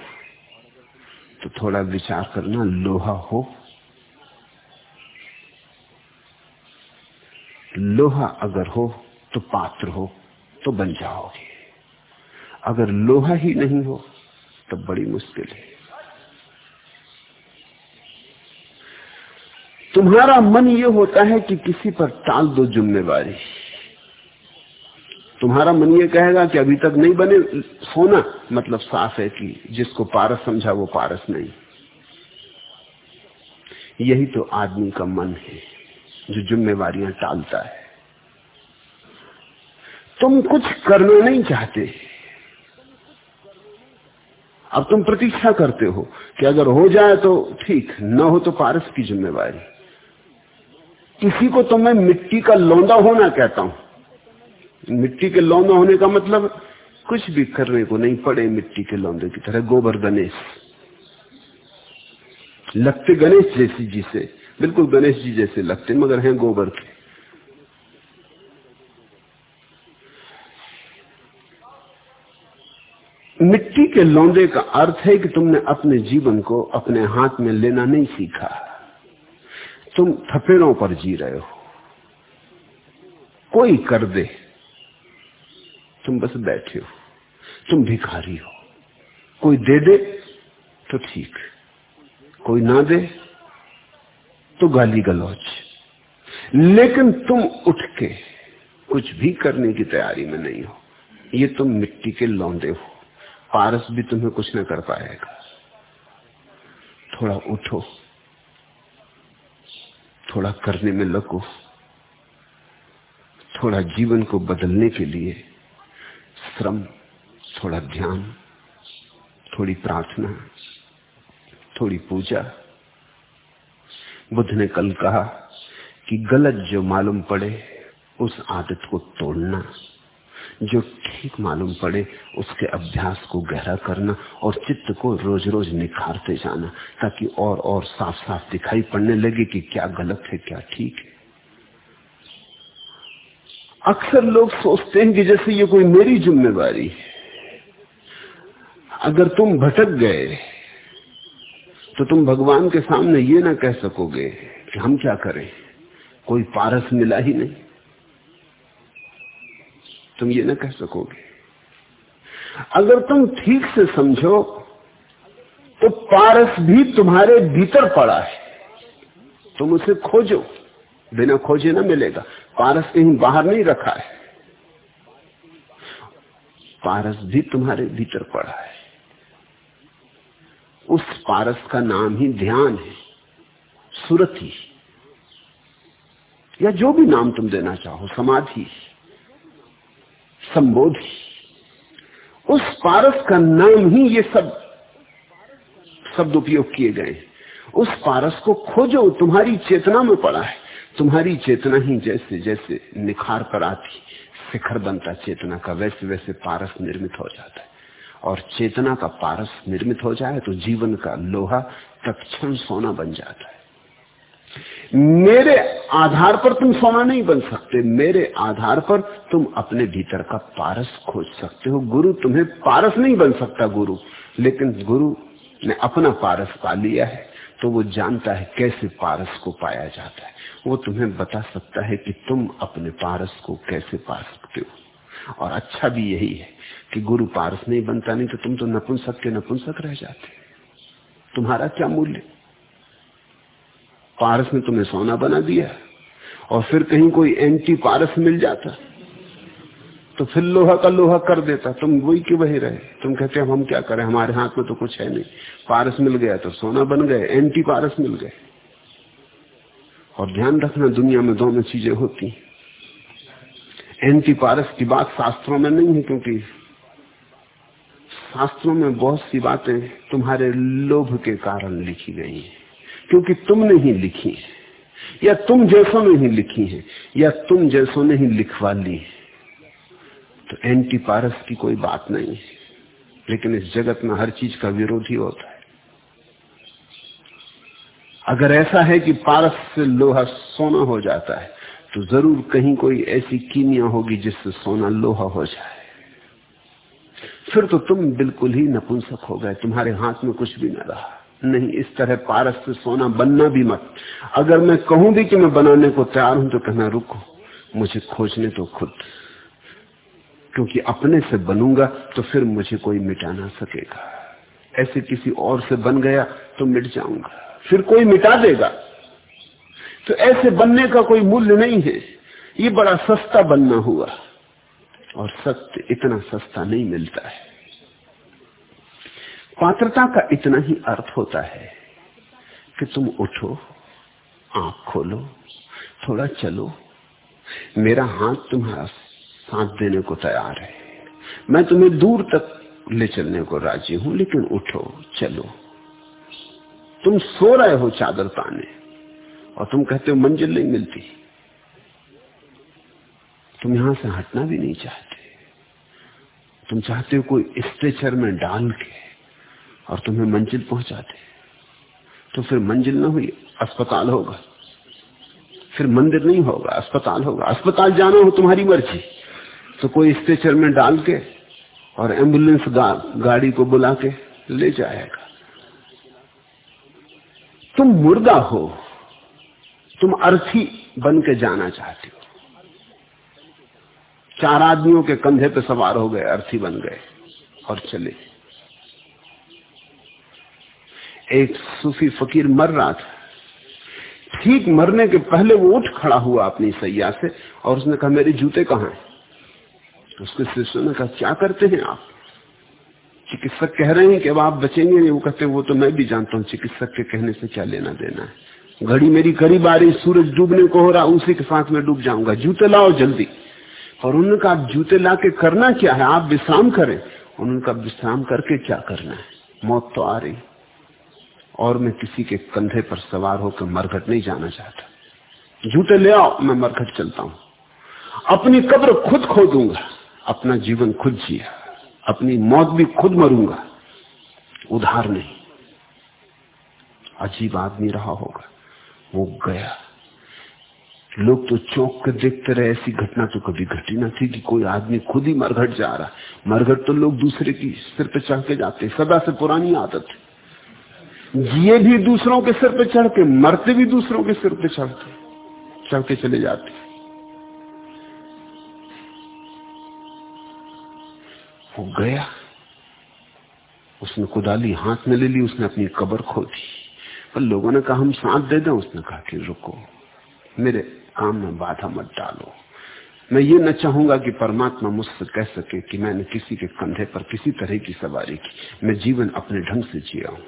तो थोड़ा विचार करना, लोहा हो। लोहा अगर हो तो पात्र हो तो बन जाओगे। अगर लोहा ही नहीं हो तो बड़ी मुश्किल है। तुम्हारा मन ये होता है कि किसी पर टाल दो जिम्मेवारी। तुम्हारा मन ये कहेगा कि अभी तक नहीं बने, सोना मतलब साफ़ है कि जिसको पारस समझा वो पारस नहीं। यही तो आदमी का मन है, जो जिम्मेवारियाँ टालता है। तुम कुछ करना नहीं चाहते। अब तुम प्रतीक्षा करते हो कि अगर हो जाए तो ठीक, न हो तो पारस की जिम्मेवारी। किसी को तो मैं मिट्टी का लौंदा होना कहता हूँ। मिट्टी के लौंदा होने का मतलब कुछ भी करने को नहीं पड़े मिट्टी के लौंदे की तरह। गोबर गणेश, लगते गणेश जैसी जी से, बिल्कुल गणेश जी जैसे लगते, मगर हैं गोबर के। मिट्टी के लौंदे का अर्थ है कि तुमने अपने जीवन को अपने हाथ में लेना नहीं सीखा। तुम थपेड़ों पर जी रहे हो। कोई कर दे। तुम बस बैठे हो। तुम भिखारी हो। कोई दे दे तो ठीक। कोई ना दे तो गाली गलौच लेकिन तुम उठ के कुछ भी करने की तैयारी में नहीं हो। ये तुम मिट्टी के लौंदे हो। पारस भी तुम्हें कुछ ना कर पाएगा। थोड़ा उठो। थोड़ा करने में लगो। थोड़ा जीवन को बदलने के लिए श्रम, थोड़ा ध्यान, थोड़ी प्रार्थना, थोड़ी पूजा। बुद्ध ने कल कहा कि गलत जो मालूम पड़े, उस आदत को तोड़ना। जो ठीक मालूम पड़े, उसके अभ्यास को गहरा करना और चित्त को रोज रोज निखारते जाना, ताकि और और साफ़ साफ़ दिखाई पड़ने लगे कि क्या गलत है, क्या ठीक है। अक्सर लोग सोचते हैं कि जैसे ये कोई मेरी जिम्मेवारी है। अगर तुम भटक गए तो तुम भगवान के सामने ये ना कह सकोगे कि हम क्या करें, कोई पारस मिला ही नहीं। तुम ये ना कह सकोगे। अगर तुम ठीक से समझो तो पारस भी तुम्हारे भीतर पड़ा है। तुम उसे खोजो, बिना खोजे ना मिलेगा। पारस कहीं बाहर नहीं रखा है। पारस भी तुम्हारे भीतर पड़ा है। उस पारस का नाम ही ध्यान है सुरति या जो भी नाम तुम देना चाहो, समाधि। संबोधि। उस पारस का नाम ही ये सब शब्द उपयोग किए गए उस पारस को खोजो, तुम्हारी चेतना में पड़ा है। तुम्हारी चेतना ही जैसे जैसे निखार पर आती, शिखर बनता चेतना का, वैसे वैसे पारस निर्मित हो जाता है। और चेतना का पारस निर्मित हो जाए तो जीवन का लोहा तत्क्षण सोना बन जाता है। मेरे आधार पर तुम सोना नहीं बन सकते। मेरे आधार पर तुम अपने भीतर का पारस खोज सकते हो। गुरु तुम्हें पारस नहीं बन सकता, गुरु। लेकिन गुरु ने अपना पारस पा लिया है तो वो जानता है कैसे पारस को पाया जाता है। वो तुम्हें बता सकता है कि तुम अपने पारस को कैसे पा सकते हो। और अच्छा भी यही है कि गुरु पारस नहीं बनता, नहीं तो तुम तो नपुंसक के नपुंसक रह जाते। तुम्हारा क्या मूल्य? पारस ने तुम्हें सोना बना दिया और फिर कहीं कोई एंटी पारस मिल जाता तो फिर लोहा का लोहा कर देता। तुम वही क्यों वही रहे? तुम कहते हम क्या करें? हमारे हाथ में तो कुछ है नहीं। पारस मिल गया तो सोना बन गए, एंटी पारस मिल गए। और ध्यान रखना, दुनिया में दोनों चीज़ें होती एंटी पारस की बात शास्त्रों में नहीं है, क्योंकि शास्त्रों में बहुत सी बातें तुम्हारे लोभ के कारण लिखी गई हैं। क्योंकि तुमने ही लिखी है। या तुम जैसों ने ही लिखी है, या तुम जैसों ने ही लिखवा ली है। तो एंटी पारस की कोई बात नहीं है। लेकिन इस जगत में हर चीज़ का विरोधी होता है। अगर ऐसा है कि पारस से लोहा सोना हो जाता है तो ज़रूर कहीं कोई ऐसी कीमिया होगी जिससे सोना लोहा हो जाए। फिर तो तुम बिल्कुल ही नपुंसक हो गए, तुम्हारे हाथ में कुछ भी न रहा। नहीं, इस तरह पारस से सोना बनना भी मत। अगर मैं कहूँ भी कि मैं बनाने को तैयार हूँ तो कहना, रुको, मुझे खोजने तो खुद। क्योंकि अपने से बनूँगा तो फिर मुझे कोई मिटा ना सकेगा। ऐसे किसी और से बन गया तो मिट जाऊँगा। फिर कोई मिटा देगा। तो ऐसे बनने का कोई मूल्य नहीं है। ये बड़ा सस्ता बनना हुआ। और सत्य इतना सस्ता नहीं मिलता है। पात्रता का इतना ही अर्थ होता है कि तुम उठो, आँख खोलो, थोड़ा चलो। मेरा हाथ तुम्हारा साथ देने को तैयार है। मैं तुम्हें दूर तक ले चलने को राज़ी हूँ, लेकिन उठो, चलो। तुम सो रहे हो चादर ताने, और तुम कहते हो, मंजिल नहीं मिलती। तुम यहाँ से हटना भी नहीं चाहते। तुम चाहते हो कोई स्ट्रेचर में डाल के और तुम्हें मंजिल पहुँचा दे तो फिर मंजिल ना हुई अस्पताल होगा। फिर मंदिर नहीं होगा अस्पताल होगा। अस्पताल जाना हो तुम्हारी मर्ज़ी। तो कोई स्ट्रेचर में डाल के और एंबुलेंस गा, गाड़ी को बुला के ले जाएगा। तुम मुर्दा हो। तुम अर्थी बन के जाना चाहते हो। चार आदमियों के कंधे पे सवार हो गए अर्थी बन गए और चले। एक सूफी फकीर मर रहा था। ठीक मरने के पहले वो उठ खड़ा हुआ अपनी सैया से और उसने कहा, मेरे जूते कहाँ हैं? उसके शिष्यों ने कहा, क्या करते हैं आप? चिकित्सक कह रहे हैं कि अब आप बचेंगे नहीं। वो कहते, वो तो मैं भी जानता हूँ, चिकित्सक के कहने से क्या लेना देना है। घड़ी मेरी करीब आ रही, सूरज डूबने को हो रहा, उसी के साथ में डूब जाऊँगा। जूते लाओ जल्दी। और उन्होंने कहा जूते ला के करना क्या है? आप विश्राम करें। उन्होंने कहा, विश्राम करके क्या करना है? मौत तो आ रही और मैं किसी के कंधे पर सवार होकर मरघट नहीं जाना चाहता। जूते ले आओ, मैं मरघट चलता हूँ। अपनी कब्र खुद खोदूँगा अपना जीवन खुद जिया, अपनी मौत भी खुद मरूँगा। उधार नहीं। अजीब आदमी रहा होगा, वो गया। लोग तो चौंक कर देखते रहे, ऐसी घटना तो कभी घटी ना थी कि कोई आदमी खुद ही मरघट जा रहा। मरघट तो लोग दूसरे की सिर पे चढ़ के जाते, सदा से पुरानी आदत जिए भी दूसरों के सिर पे चढ़ के मरते भी दूसरों के सिर पे चढ़ते चढ़ के चले जाते। वो गया, उसने कुदाली हाथ में ले ली, उसने अपनी कबर खो दी। पर लोगों ने कहा, हम साथ दे दें। उसने कहा कि, रुको, मेरे काम में बाधा मत डालो। मैं ये न चाहूँगा कि परमात्मा मुझसे कह सके कि मैंने किसी के कंधे पर किसी तरह की सवारी की। मैं जीवन अपने ढंग से जिया हूँ।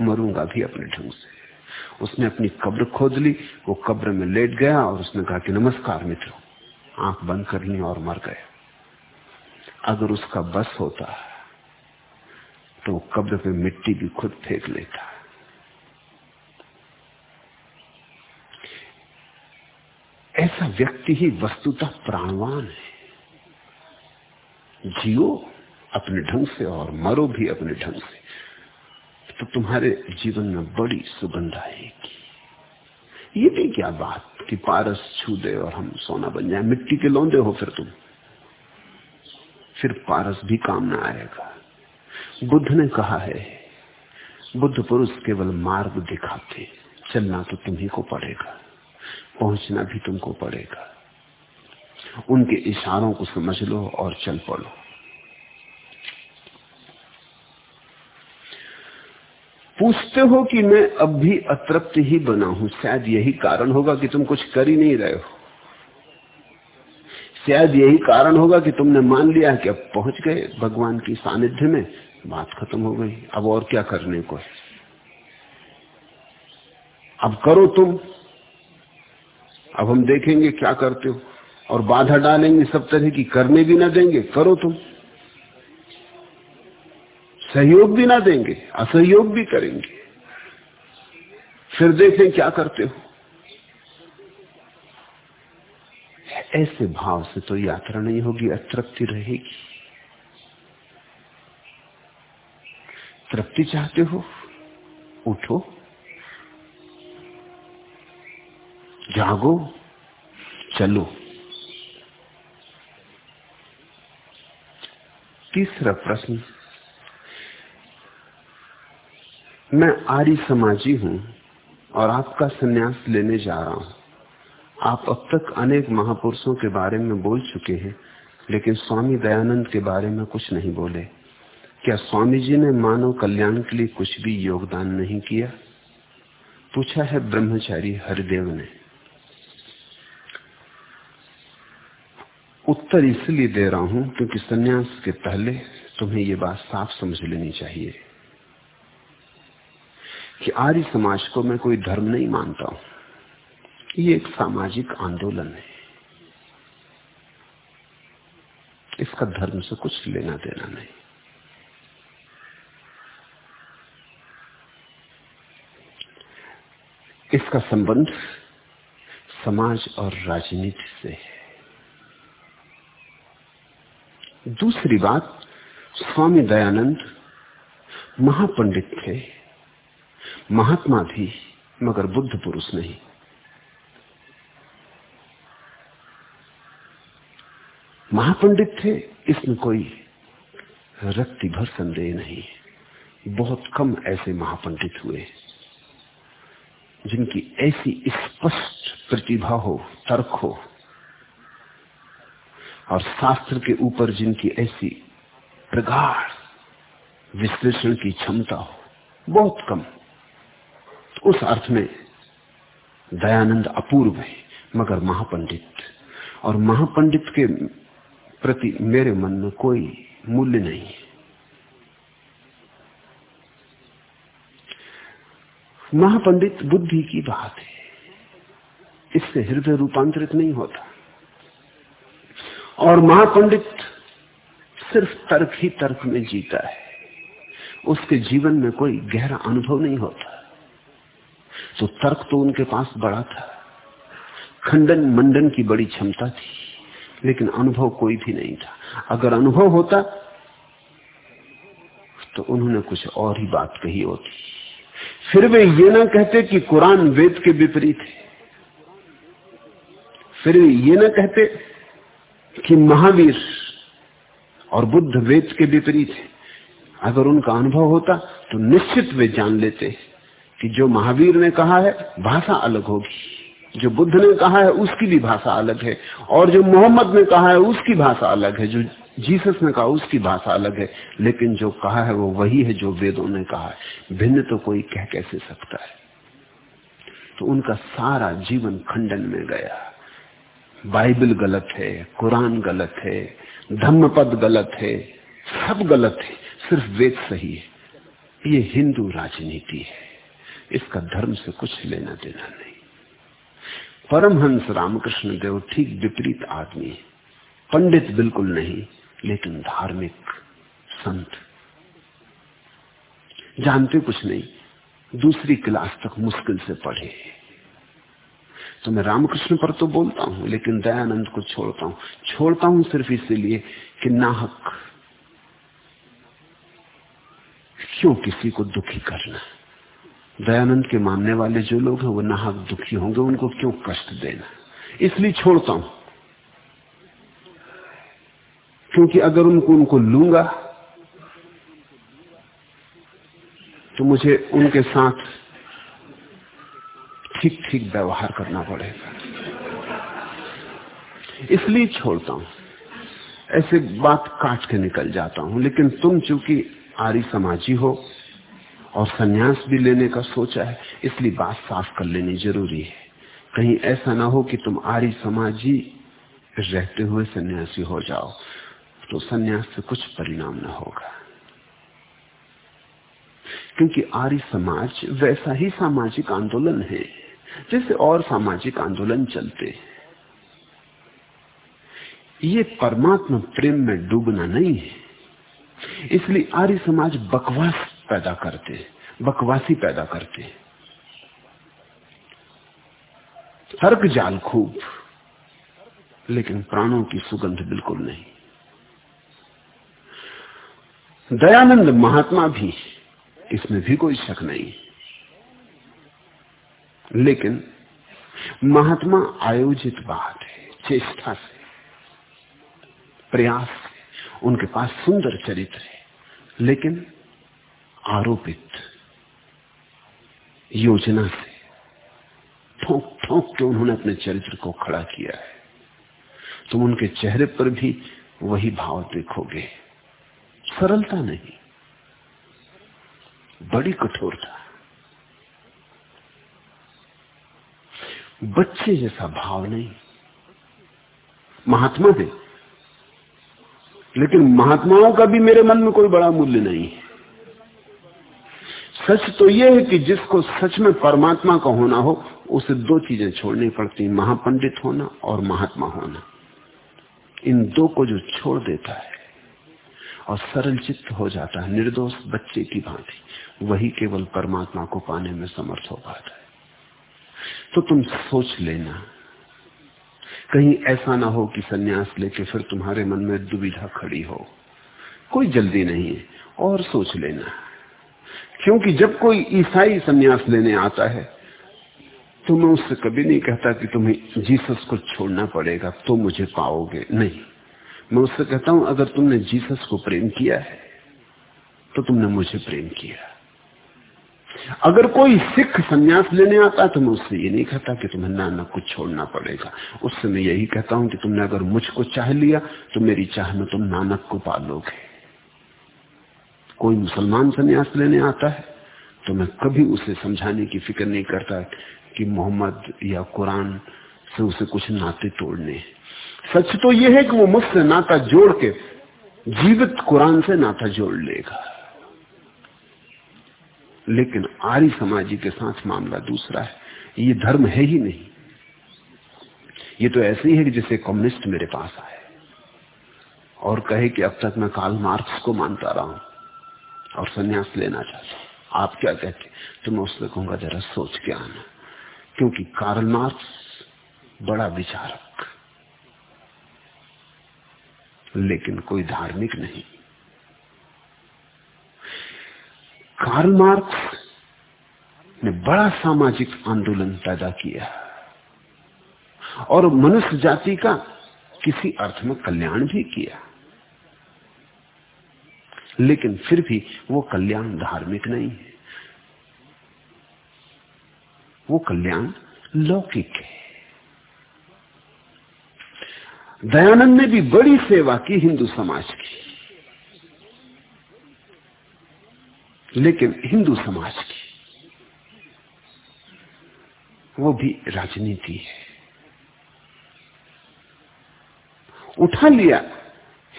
मरूँगा भी अपने ढंग से। उसने अपनी कब्र खोद ली, वो कब्र में लेट गया और उसने कहा कि नमस्कार मित्रों, आँख बंद कर ली और मर गया। अगर उसका बस होता तो वो कब्र पे मिट्टी भी खुद फेंक लेता। ऐसा व्यक्ति ही वस्तुतः प्राणवान है। जियो अपने ढंग से और मरो भी अपने ढंग से। तो तुम्हारे जीवन में बड़ी सुगंध आएगी। ये भी क्या बात कि पारस छू दे और हम सोना बन जाए। मिट्टी के लौंदे हो फिर तुम। फिर पारस भी काम ना आएगा। बुद्ध ने कहा है, बुद्ध पुरुष केवल मार्ग दिखाते, चलना तो तुम्ही को पड़ेगा, पहुँचना भी तुमको पड़ेगा। उनके इशारों को समझ लो और चल पड़ो। पूछते हो कि मैं अब भी अतृप्त ही बना हूँ? शायद यही कारण होगा कि तुम कुछ कर ही नहीं रहे हो। शायद यही कारण होगा कि तुमने मान लिया कि अब पहुँच गए भगवान की सानिध्य में, बात खत्म हो गई। अब और क्या करने को है? अब करो तुम। अब हम देखेंगे क्या करते हो। और बाधा डालेंगे सब तरह की, करने भी ना देंगे, करो तुम। सहयोग भी ना देंगे, असहयोग भी करेंगे। फिर देखें क्या करते हो। ऐसे भाव से तो यात्रा नहीं होगी, अतृप्ति रहेगी। तृप्ति चाहते हो, उठो, जागो, चलो। तीसरा प्रश्न मैं आर्य समाजी हूँ और आपका संन्यास लेने जा रहा हूँ। आप अब तक अनेक महापुरुषों के बारे में बोल चुके हैं, लेकिन स्वामी दयानंद के बारे में कुछ नहीं बोले। क्या स्वामी जी ने मानव कल्याण के लिए कुछ भी योगदान नहीं किया? पूछा है ब्रह्मचारी हरिदेव ने। उत्तर इसलिए दे रहा हूँ क्योंकि सन्यास के पहले तुम्हें यह बात साफ़ समझ लेनी चाहिए। कि आर्य समाज को मैं कोई धर्म नहीं मानता हूँ। ये एक सामाजिक आंदोलन है। इसका धर्म से कुछ लेना देना नहीं। इसका संबंध समाज और राजनीति से है। दूसरी बात, स्वामी दयानंद महापंडित थे। महात्मा भी, मगर बुद्ध पुरुष नहीं। महापंडित थे, इसमें कोई रक्ति भर संदेह नहीं। बहुत कम ऐसे महापंडित हुए, जिनकी ऐसी स्पष्ट प्रतिभा हो, तर्क हो, और शास्त्र के ऊपर जिनकी ऐसी प्रगाढ़ विश्लेषण की क्षमता हो, बहुत कम। उस अर्थ में दयानंद अपूर्व है, मगर महापंडित। और महापंडित के प्रति मेरे मन में कोई मूल्य नहीं है। महापंडित बुद्धि की बात है। इससे हृदय रूपांतरित नहीं होता। और महापंडित सिर्फ़ तर्क ही तर्क में जीता है। उसके जीवन में कोई गहरा अनुभव नहीं होता। तो तर्क तो उनके पास बड़ा था। खंडन मंडन की बड़ी क्षमता थी, लेकिन अनुभव कोई भी नहीं था। अगर अनुभव होता तो उन्होंने कुछ और ही बात कही होती। फिर वे ये ना कहते कि कुरान वेद के विपरीत है। फिर वे ये ना कहते कि महावीर और बुद्ध वेद के विपरीत है। अगर उनका अनुभव होता तो निश्चित वे जान लेते। कि जो महावीर ने कहा है, भाषा अलग होगी। जो बुद्ध ने कहा है, उसकी भी भाषा अलग है। और जो मोहम्मद ने कहा है, उसकी भाषा अलग है। जो जीसस ने कहा, उसकी भाषा अलग है। लेकिन जो कहा है, वो वही है जो वेदों ने कहा है। भिन्न तो कोई कह कैसे सकता है? तो उनका सारा जीवन खंडन में गया। बाइबल गलत है, कुरान गलत है, धम्मपद गलत है, सब गलत है। सिर्फ़ वेद सही है। ये हिंदू राजनीति है। इसका धर्म से कुछ लेना देना नहीं। परमहंस रामकृष्ण देव ठीक विपरीत आदमी है। पंडित बिल्कुल नहीं, लेकिन धार्मिक संत। जानते कुछ नहीं, दूसरी क्लास तक मुश्किल से पढ़े। तो मैं रामकृष्ण पर तो बोलता हूँ, लेकिन दयानंद को छोड़ता हूँ। छोड़ता हूँ सिर्फ़ इसलिए कि नाहक क्यों किसी को दुखी करना दयानंद के मानने वाले जो लोग हैं, वो नाहक दुखी होंगे, उनको क्यों कष्ट देना? इसलिए छोड़ता हूँ। क्योंकि अगर उनको उनको लूँगा तो मुझे उनके साथ ठीक ठीक व्यवहार करना पड़ेगा। इसलिए छोड़ता हूँ। ऐसे बात काट के निकल जाता हूँ। लेकिन तुम चूँकि आर्य समाजी हो और सन्यास भी लेने का सोचा है, इसलिए बात साफ़ कर लेनी ज़रूरी है। कहीं ऐसा ना हो कि तुम आर्य समाज ही रहते हुए सन्यासी हो जाओ तो सन्यास से कुछ परिणाम ना होगा। क्योंकि आर्य समाज वैसा ही सामाजिक आंदोलन है, जैसे और सामाजिक आंदोलन चलते हैं। ये परमात्मा प्रेम में डूबना नहीं है, इसलिए आर्य समाज बकवास पैदा करते, बकवासी पैदा करते। तर्क जाल खूब, लेकिन प्राणों की सुगंध बिल्कुल नहीं। दयानंद महात्मा भी इसमें भी कोई शक नहीं। लेकिन महात्मा आयोजित बात है, चेष्टा से, प्रयास से, उनके पास सुंदर चरित्र है। लेकिन आरोपित योजना से ठोक ठोक के उन्होंने अपने चरित्र को खड़ा किया है। तुम उनके चेहरे पर भी वही भाव देखोगे। सरलता नहीं। बड़ी कठोरता बच्चे जैसा भाव नहीं। महात्मा है लेकिन महात्माओं का भी मेरे मन में कोई बड़ा मूल्य नहीं है। सच तो यह है कि जिसको सच में परमात्मा का होना हो, उसे दो चीज़ें छोड़नी पड़ती महापंडित होना और महात्मा होना। इन दो को जो छोड़ देता है और सरल चित्त हो जाता है, निर्दोष बच्चे की भांति, वही केवल परमात्मा को पाने में समर्थ हो पाता है। तो तुम सोच लेना, कहीं ऐसा ना हो कि सन्यास लेके फिर तुम्हारे मन में दुविधा खड़ी हो। कोई जल्दी नहीं है, और सोच लेना। क्योंकि जब कोई ईसाई सन्यास लेने आता है तो मैं उससे कभी नहीं कहता कि तुम्हें जीसस को छोड़ना पड़ेगा तो मुझे पाओगे नहीं। मैं उससे कहता हूँ, अगर तुमने जीसस को प्रेम किया है तो तुमने मुझे प्रेम किया। अगर कोई सिख सन्यास लेने आता तो मैं उससे ये नहीं कहता कि तुम्हें नानक को छोड़ना पड़ेगा। उससे मैं यही कहता हूँ कि तुमने अगर मुझको चाह लिया तो मेरी चाह में तुम नानक को पालोगे। कोई मुसलमान सन्यास लेने आता है तो मैं कभी उसे समझाने की फ़िक्र नहीं करता कि मोहम्मद या कुरान से उसे कुछ नाते तोड़ने सच तो यह है कि वो मुझसे नाता जोड़ के जीवित कुरान से नाता जोड़ लेगा। लेकिन आर्य समाजी के साथ मामला दूसरा है। ये धर्म है ही नहीं। ये तो ऐसे ही है कि जैसे कम्युनिस्ट मेरे पास आए और कहे कि अब तक मैं काल मार्क्स को मानता रहा हूँ। और सन्यास लेना चाहता आप क्या कहते तो मैं उससे कहूँगा, जरा सोच के आना। क्योंकि कार्ल मार्क्स बड़ा विचारक। लेकिन कोई धार्मिक नहीं। कार्ल मार्क्स ने बड़ा सामाजिक आंदोलन पैदा किया। और मनुष्य जाति का किसी अर्थ में कल्याण भी किया। लेकिन फिर भी वो कल्याण धार्मिक नहीं है। वो कल्याण लौकिक है। दयानंद ने भी बड़ी सेवा की हिंदू समाज की। लेकिन हिंदू समाज की वो भी राजनीति है। उठा लिया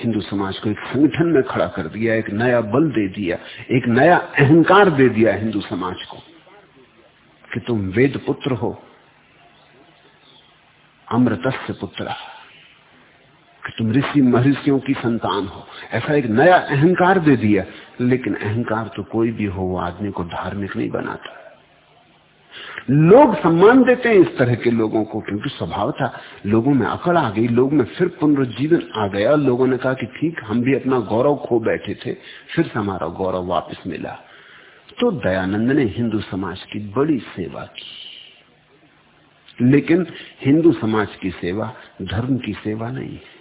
हिंदू समाज को एक संगठन में खड़ा कर दिया, एक नया बल दे दिया, एक नया अहंकार दे दिया हिंदू समाज को कि तुम वेद पुत्र हो, अमृतस्य पुत्र, कि तुम ऋषि महर्षियों की संतान हो। ऐसा एक नया अहंकार दे दिया, लेकिन अहंकार तो कोई भी हो, वो आदमी को धार्मिक नहीं बनाता। लोग सम्मान देते हैं इस तरह के लोगों को, क्योंकि स्वभाव था। लोगों में अकड़ आ गई, लोग में फिर पुनरुज्जीवन आ गया। लोगों ने कहा कि ठीक, हम भी अपना गौरव खो बैठे थे, फिर से हमारा गौरव वापस मिला। तो दयानंद ने हिंदू समाज की बड़ी सेवा की। लेकिन हिंदू समाज की सेवा, धर्म की सेवा नहीं। है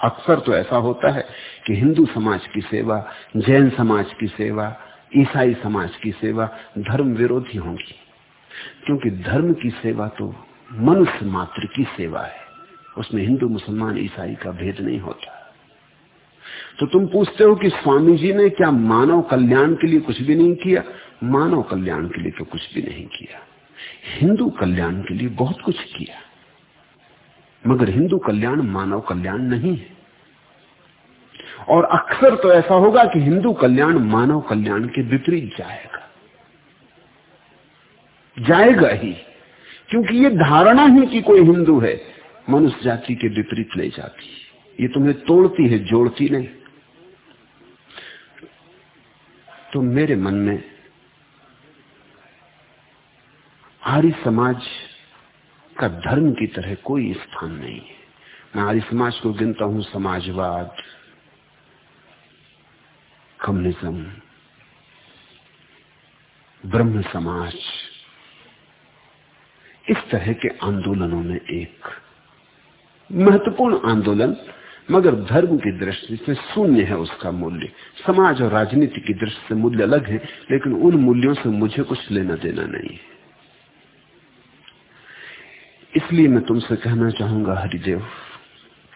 अक्सर तो ऐसा होता है कि हिंदू समाज की सेवा, जैन समाज की सेवा, ईसाई समाज की सेवा धर्म विरोधी होंगी। क्योंकि धर्म की सेवा तो मनुष्य मात्र की सेवा है। उसमें हिंदू, मुसलमान, ईसाई का भेद नहीं होता। तो तुम पूछते हो कि स्वामी जी ने क्या मानव कल्याण के लिए कुछ भी नहीं किया? मानव कल्याण के लिए तो कुछ भी नहीं किया। हिंदू कल्याण के लिए बहुत कुछ किया। मगर हिंदू कल्याण मानव कल्याण नहीं है। और अक्सर तो ऐसा होगा कि हिंदू कल्याण मानव कल्याण के विपरीत जाएगा। जाएगा ही। क्योंकि ये धारणा ही कि कोई हिंदू है, मनुष्य जाति के विपरीत ले जाती। ये तुम्हें तोड़ती है, जोड़ती नहीं। तो मेरे मन में आर्य समाज का धर्म की तरह कोई स्थान नहीं है। मैं आर्य समाज को गिनता हूँ, समाजवाद, कम्युनिज्म, ब्रह्म समाज। इस तरह के आंदोलनों में एक महत्वपूर्ण आंदोलन, मगर धर्म की दृष्टि से शून्य है उसका मूल्य। समाज और राजनीति की दृष्टि से मूल्य अलग है, लेकिन उन मूल्यों से मुझे कुछ लेना देना नहीं है। इसलिए मैं तुमसे कहना चाहूँगा, हरिदेव,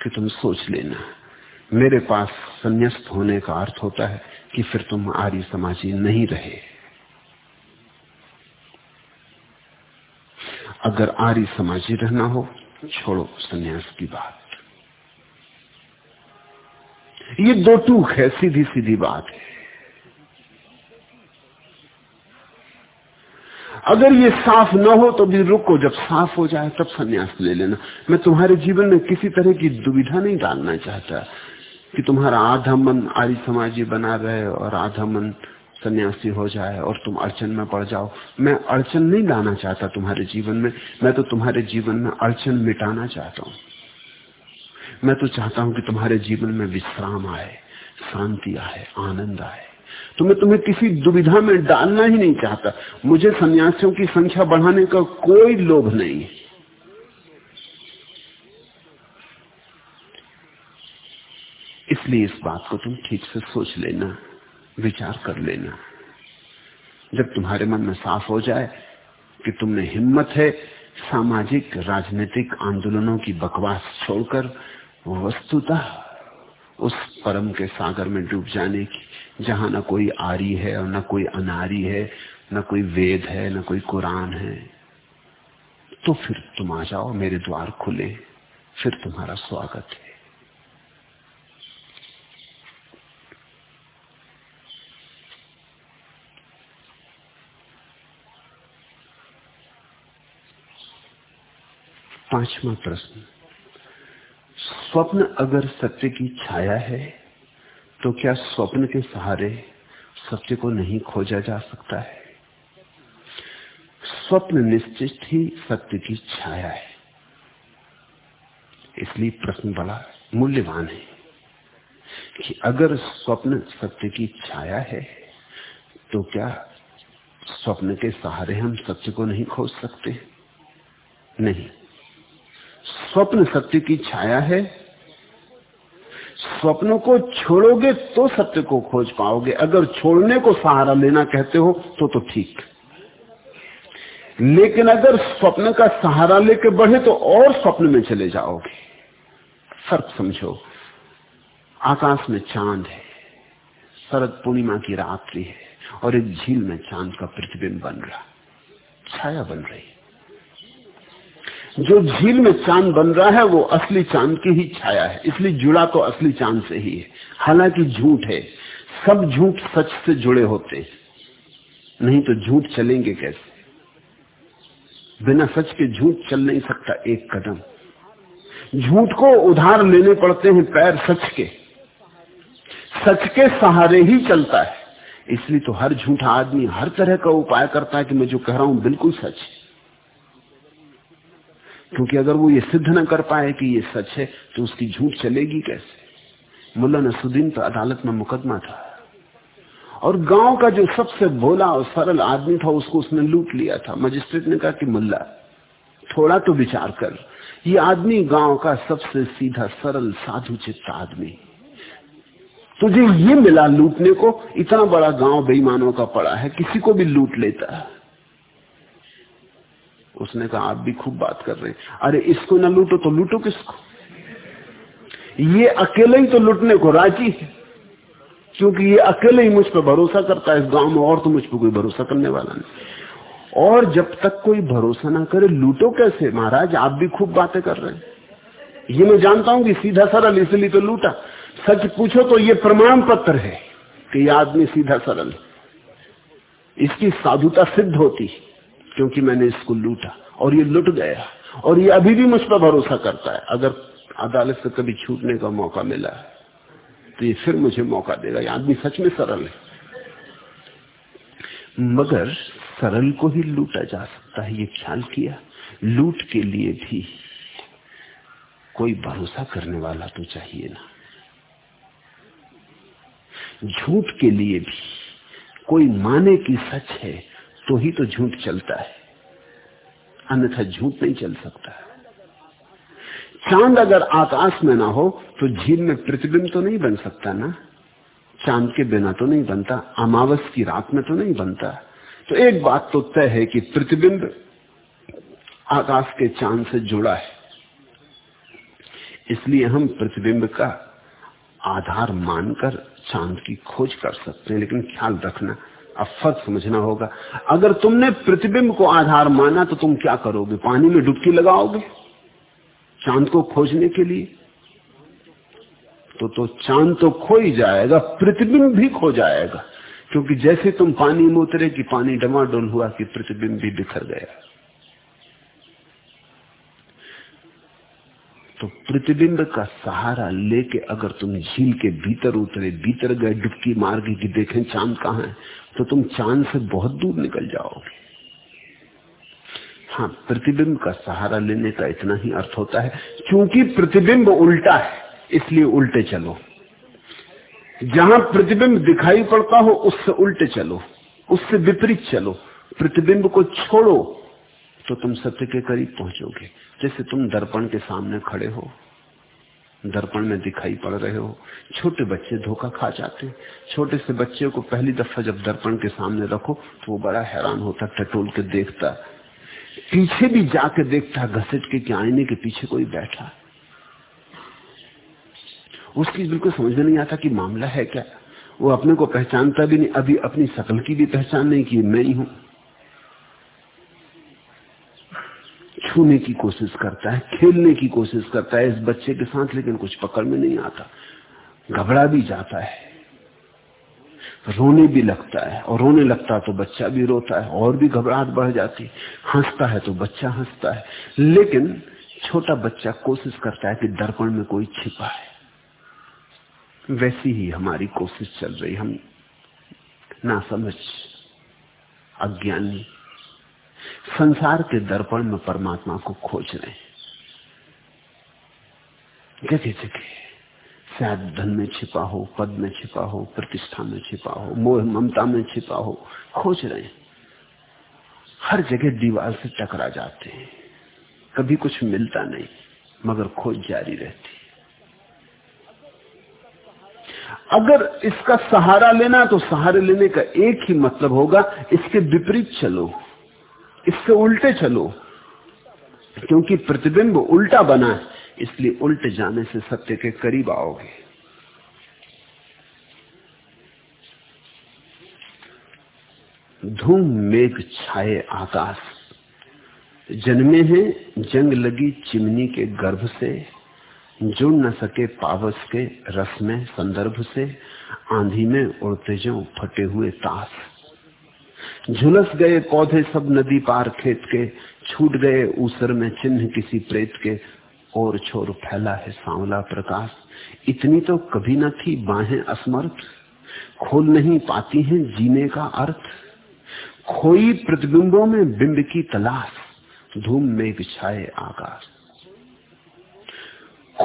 कि तुम सोच लेना। मेरे पास संन्यास्त होने का अर्थ होता है कि फिर तुम आर्य समाजी नहीं रहे। अगर आर्य समाजी रहना हो, छोड़ो सन्यास की बात। ये दो टूक है सीधी सीधी बात। है अगर ये साफ़ न हो तो भी रुको, जब साफ़ हो जाए, तब सन्यास ले लेना। मैं तुम्हारे जीवन में किसी तरह की दुविधा नहीं डालना चाहता कि तुम्हारा आधा मन आर्य समाजी बना रहे और आधा मन सन्यासी हो जाए और तुम अड़चन में पड़ जाओ। मैं अड़चन नहीं लाना चाहता तुम्हारे जीवन में, मैं तो तुम्हारे जीवन में अड़चन मिटाना चाहता हूँ। मैं तो चाहता हूँ कि तुम्हारे जीवन में विश्राम आए, शांति आए, आनंद आए। तो मैं तुम्हें किसी दुविधा में डालना ही नहीं चाहता। मुझे सन्यासियों की संख्या बढ़ाने का कोई लोभ नहीं। है इसलिए इस बात को तुम ठीक से सोच लेना। विचार कर लेना। जब तुम्हारे मन में साफ़ हो जाए कि तुमने हिम्मत है सामाजिक, राजनीतिक आंदोलनों की बकवास छोड़कर वस्तुतः उस परम के सागर में डूब जाने की, जहाँ न कोई आरी है और न कोई अनारी है, न कोई वेद है, न कोई कुरान है तो फिर तुम आ जाओ, मेरे द्वार खुले, फिर तुम्हारा स्वागत है। पांचवा प्रश्न। स्वप्न अगर सत्य की छाया है तो क्या स्वप्न के सहारे सत्य को नहीं खोजा जा सकता है? स्वप्न निश्चित ही सत्य की छाया है। इसलिए प्रश्न बड़ा मूल्यवान है कि अगर स्वप्न सत्य की छाया है तो क्या स्वप्न के सहारे हम सत्य को नहीं खोज सकते? नहीं। स्वप्न सत्य की छाया है। स्वप्नों को छोड़ोगे तो सत्य को खोज पाओगे। अगर छोड़ने को सहारा लेना कहते हो तो तो ठीक। लेकिन अगर स्वप्न का सहारा लेके बढ़े तो और स्वप्न में चले जाओगे। फ़र्क समझो, आकाश में चाँद है, शरद पूर्णिमा की रात्रि है, और एक झील में चाँद का प्रतिबिंब बन रहा, छाया बन रही। जो झील में चाँद बन रहा है, वो असली चाँद की ही छाया है। इसलिए जुड़ा तो असली चाँद से ही है। हालाँकि झूठ है। सब झूठ सच से जुड़े होते हैं। नहीं तो झूठ चलेंगे कैसे? बिना सच के झूठ चल नहीं सकता एक कदम। झूठ को उधार लेने पड़ते हैं पैर सच के। सच के सहारे ही चलता है। इसलिए तो हर झूठा आदमी हर तरह का उपाय करता है कि मैं जो कह रहा हूँ बिल्कुल सच है। क्योंकि अगर वो ये सिद्ध न कर पाए कि ये सच है तो उसकी झूठ चलेगी कैसे? मुल्ला नसुद्दीन पर अदालत में मुकदमा था। और गाँव का जो सबसे भोला और सरल आदमी था, उसको उसने लूट लिया था। मजिस्ट्रेट ने कहा कि मुल्ला, थोड़ा तो विचार कर। ये आदमी गाँव का सबसे सीधा, सरल साधु चित्त आदमी। तुझे ये मिला लूटने को, इतना बड़ा गाँव बेईमानों का पड़ा है, किसी को भी लूट लेता है। उसने कहा, आप भी खूब बात कर रहे हैं। अरे, इसको ना लूटो तो लूटो किसको? ये अकेले ही तो लूटने को राज़ी है। क्योंकि ये अकेले ही मुझ पर भरोसा करता है, इस गाँव में और तो मुझ पर कोई भरोसा करने वाला नहीं। और जब तक कोई भरोसा ना करे, लूटो कैसे? महाराज, आप भी खूब बातें कर रहे हैं। ये मैं जानता हूँ कि सीधा सरल इसलिए तो लूटा। सच पूछो तो ये प्रमाण पत्र है कि ये आदमी सीधा सरल इसकी साधुता सिद्ध होती है। क्योंकि मैंने इसको लूटा और ये लुट गया और ये अभी भी मुझ पर भरोसा करता है। अगर अदालत से कभी छूटने का मौका मिला तो ये फिर मुझे मौका देगा। ये आदमी सच में सरल है। मगर सरल को ही लूटा जा सकता है, ये ख्याल किया। लूट के लिए भी कोई भरोसा करने वाला तो चाहिए ना। झूठ के लिए भी कोई माने की सच है तो ही तो झूठ चलता है। अन्यथा झूठ नहीं चल सकता। चाँद अगर आकाश में ना हो तो झील में प्रतिबिंब तो नहीं बन सकता ना। चाँद के बिना तो नहीं बनता, अमावस की रात में तो नहीं बनता। तो एक बात तो तय है कि प्रतिबिंब आकाश के चाँद से जुड़ा है। इसलिए हम प्रतिबिंब का आधार मानकर चाँद की खोज कर सकते हैं, लेकिन ख्याल रखना अब फ़र्क समझना होगा। अगर तुमने प्रतिबिंब को आधार माना तो तुम क्या करोगे? पानी में डुबकी लगाओगे चाँद को खोजने के लिए? तो तो चाँद तो खो ही जाएगा, प्रतिबिंब भी खो जाएगा, क्योंकि जैसे तुम पानी में उतरे कि पानी डमाडोल हुआ कि प्रतिबिंब भी बिखर गया। तो प्रतिबिंब का सहारा लेके अगर तुम झील के भीतर उतरे, भीतर गए डुबकी मार के कि देखें चाँद कहाँ है तो तुम चाँद से बहुत दूर निकल जाओगे। हाँ प्रतिबिंब का सहारा लेने का इतना ही अर्थ होता है, क्योंकि प्रतिबिंब उल्टा है, इसलिए उल्टे चलो। जहाँ प्रतिबिंब दिखाई पड़ता हो, उससे उल्टे चलो, उससे विपरीत चलो। प्रतिबिंब को छोड़ो तो तुम सत्य के करीब पहुंचोगे, जैसे तुम दर्पण के सामने खड़े हो। दर्पण में दिखाई पड़ रहे हो। छोटे बच्चे धोखा खा जाते छोटे से बच्चे को पहली दफ़ा जब दर्पण के सामने रखो तो वो बड़ा हैरान होता, टटोल के देखता। पीछे भी जाके देखता, घसीट के आईने के पीछे कोई बैठा। उसकी बिल्कुल समझ में नहीं आता कि मामला है क्या। वो अपने को पहचानता भी नहीं, अभी अपनी शकल की भी पहचान नहीं की मैं ही हूँ। छूने की कोशिश करता है, खेलने की कोशिश करता है इस बच्चे के साथ, लेकिन कुछ पकड़ में नहीं आता। घबरा भी जाता है। रोने भी लगता है, और रोने लगता है तो बच्चा भी रोता है, और भी घबराहट बढ़ जाती हंसता है तो बच्चा हंसता है। लेकिन छोटा बच्चा कोशिश करता है कि दर्पण में कोई छिपा है। वैसी ही हमारी कोशिश चल रही हम ना समझ अज्ञानी संसार के दर्पण में परमात्मा को खोज रहे हैं। जगह जगह शायद धन में छिपा हो, पद में छिपा हो, प्रतिष्ठा में छिपा हो, मोह, ममता में छिपा हो, खोज रहे हैं। हर जगह दीवार से टकरा जाते हैं। कभी कुछ मिलता नहीं, मगर खोज जारी रहती अगर इसका सहारा लेना तो सहारे लेने का एक ही मतलब होगा, इसके विपरीत चलो। इससे उल्टे चलो। क्योंकि प्रतिबिंब उल्टा बना है, इसलिए उल्टे जाने से सत्य के करीब आओगे। धूम, मेघ छाए आकाश। जन्मे हैं, जंग लगी चिमनी के गर्भ से, जुड़ न सके पावस के रस में, संदर्भ से, आंधी में उड़ते जो फटे हुए ताश। झुलस गए पौधे सब नदी पार खेत के, छूट गए ऊसर में चिन्ह किसी प्रेत के, और छोर फैला है सांवला प्रकाश। इतनी तो कभी न थी बाहें असमर्थ, खोल नहीं पाती हैं जीने का अर्थ। खोई प्रतिबिंबों में बिंब की तलाश, धूम में बिछाए आकाश।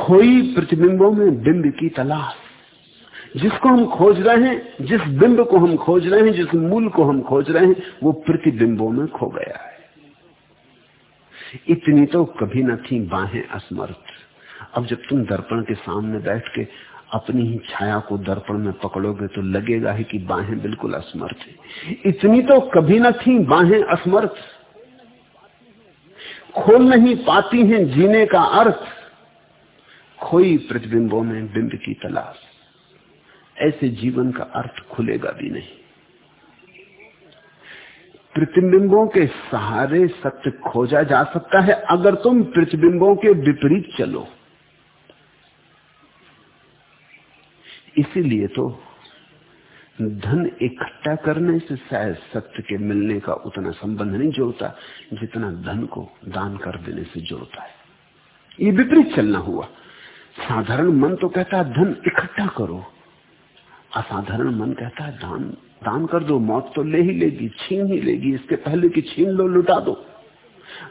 खोई प्रतिबिंबों में बिंब की तलाश जिसको हम खोज रहे हैं, जिस बिंब को हम खोज रहे हैं, जिस मूल को हम खोज रहे हैं, वो प्रतिबिंबों में खो गया है। इतनी तो कभी न थी बाहें असमर्थ। अब जब तुम दर्पण के सामने बैठ के अपनी ही छाया को दर्पण में पकड़ोगे तो लगेगा ही कि बाहें बिल्कुल असमर्थ है। इतनी तो कभी न थी बाहें असमर्थ। खोल नहीं पाती हैं जीने का अर्थ। खोई प्रतिबिंबों में बिंब की तलाश। ऐसे जीवन का अर्थ खुलेगा भी नहीं। प्रतिबिंबों के सहारे सत्य खोजा जा सकता है, अगर तुम प्रतिबिंबों के विपरीत चलो। इसीलिए तो धन इकट्ठा करने से शायद सत्य के मिलने का उतना संबंध नहीं जोड़ता, जितना धन को दान कर देने से जोड़ता है। ये विपरीत चलना हुआ। साधारण मन तो कहता है, धन इकट्ठा करो। असाधारण मन कहता है, दान दान कर दो, मौत तो ले ही लेगी, छीन ही लेगी, इसके पहले कि छीन लो, लुटा दो।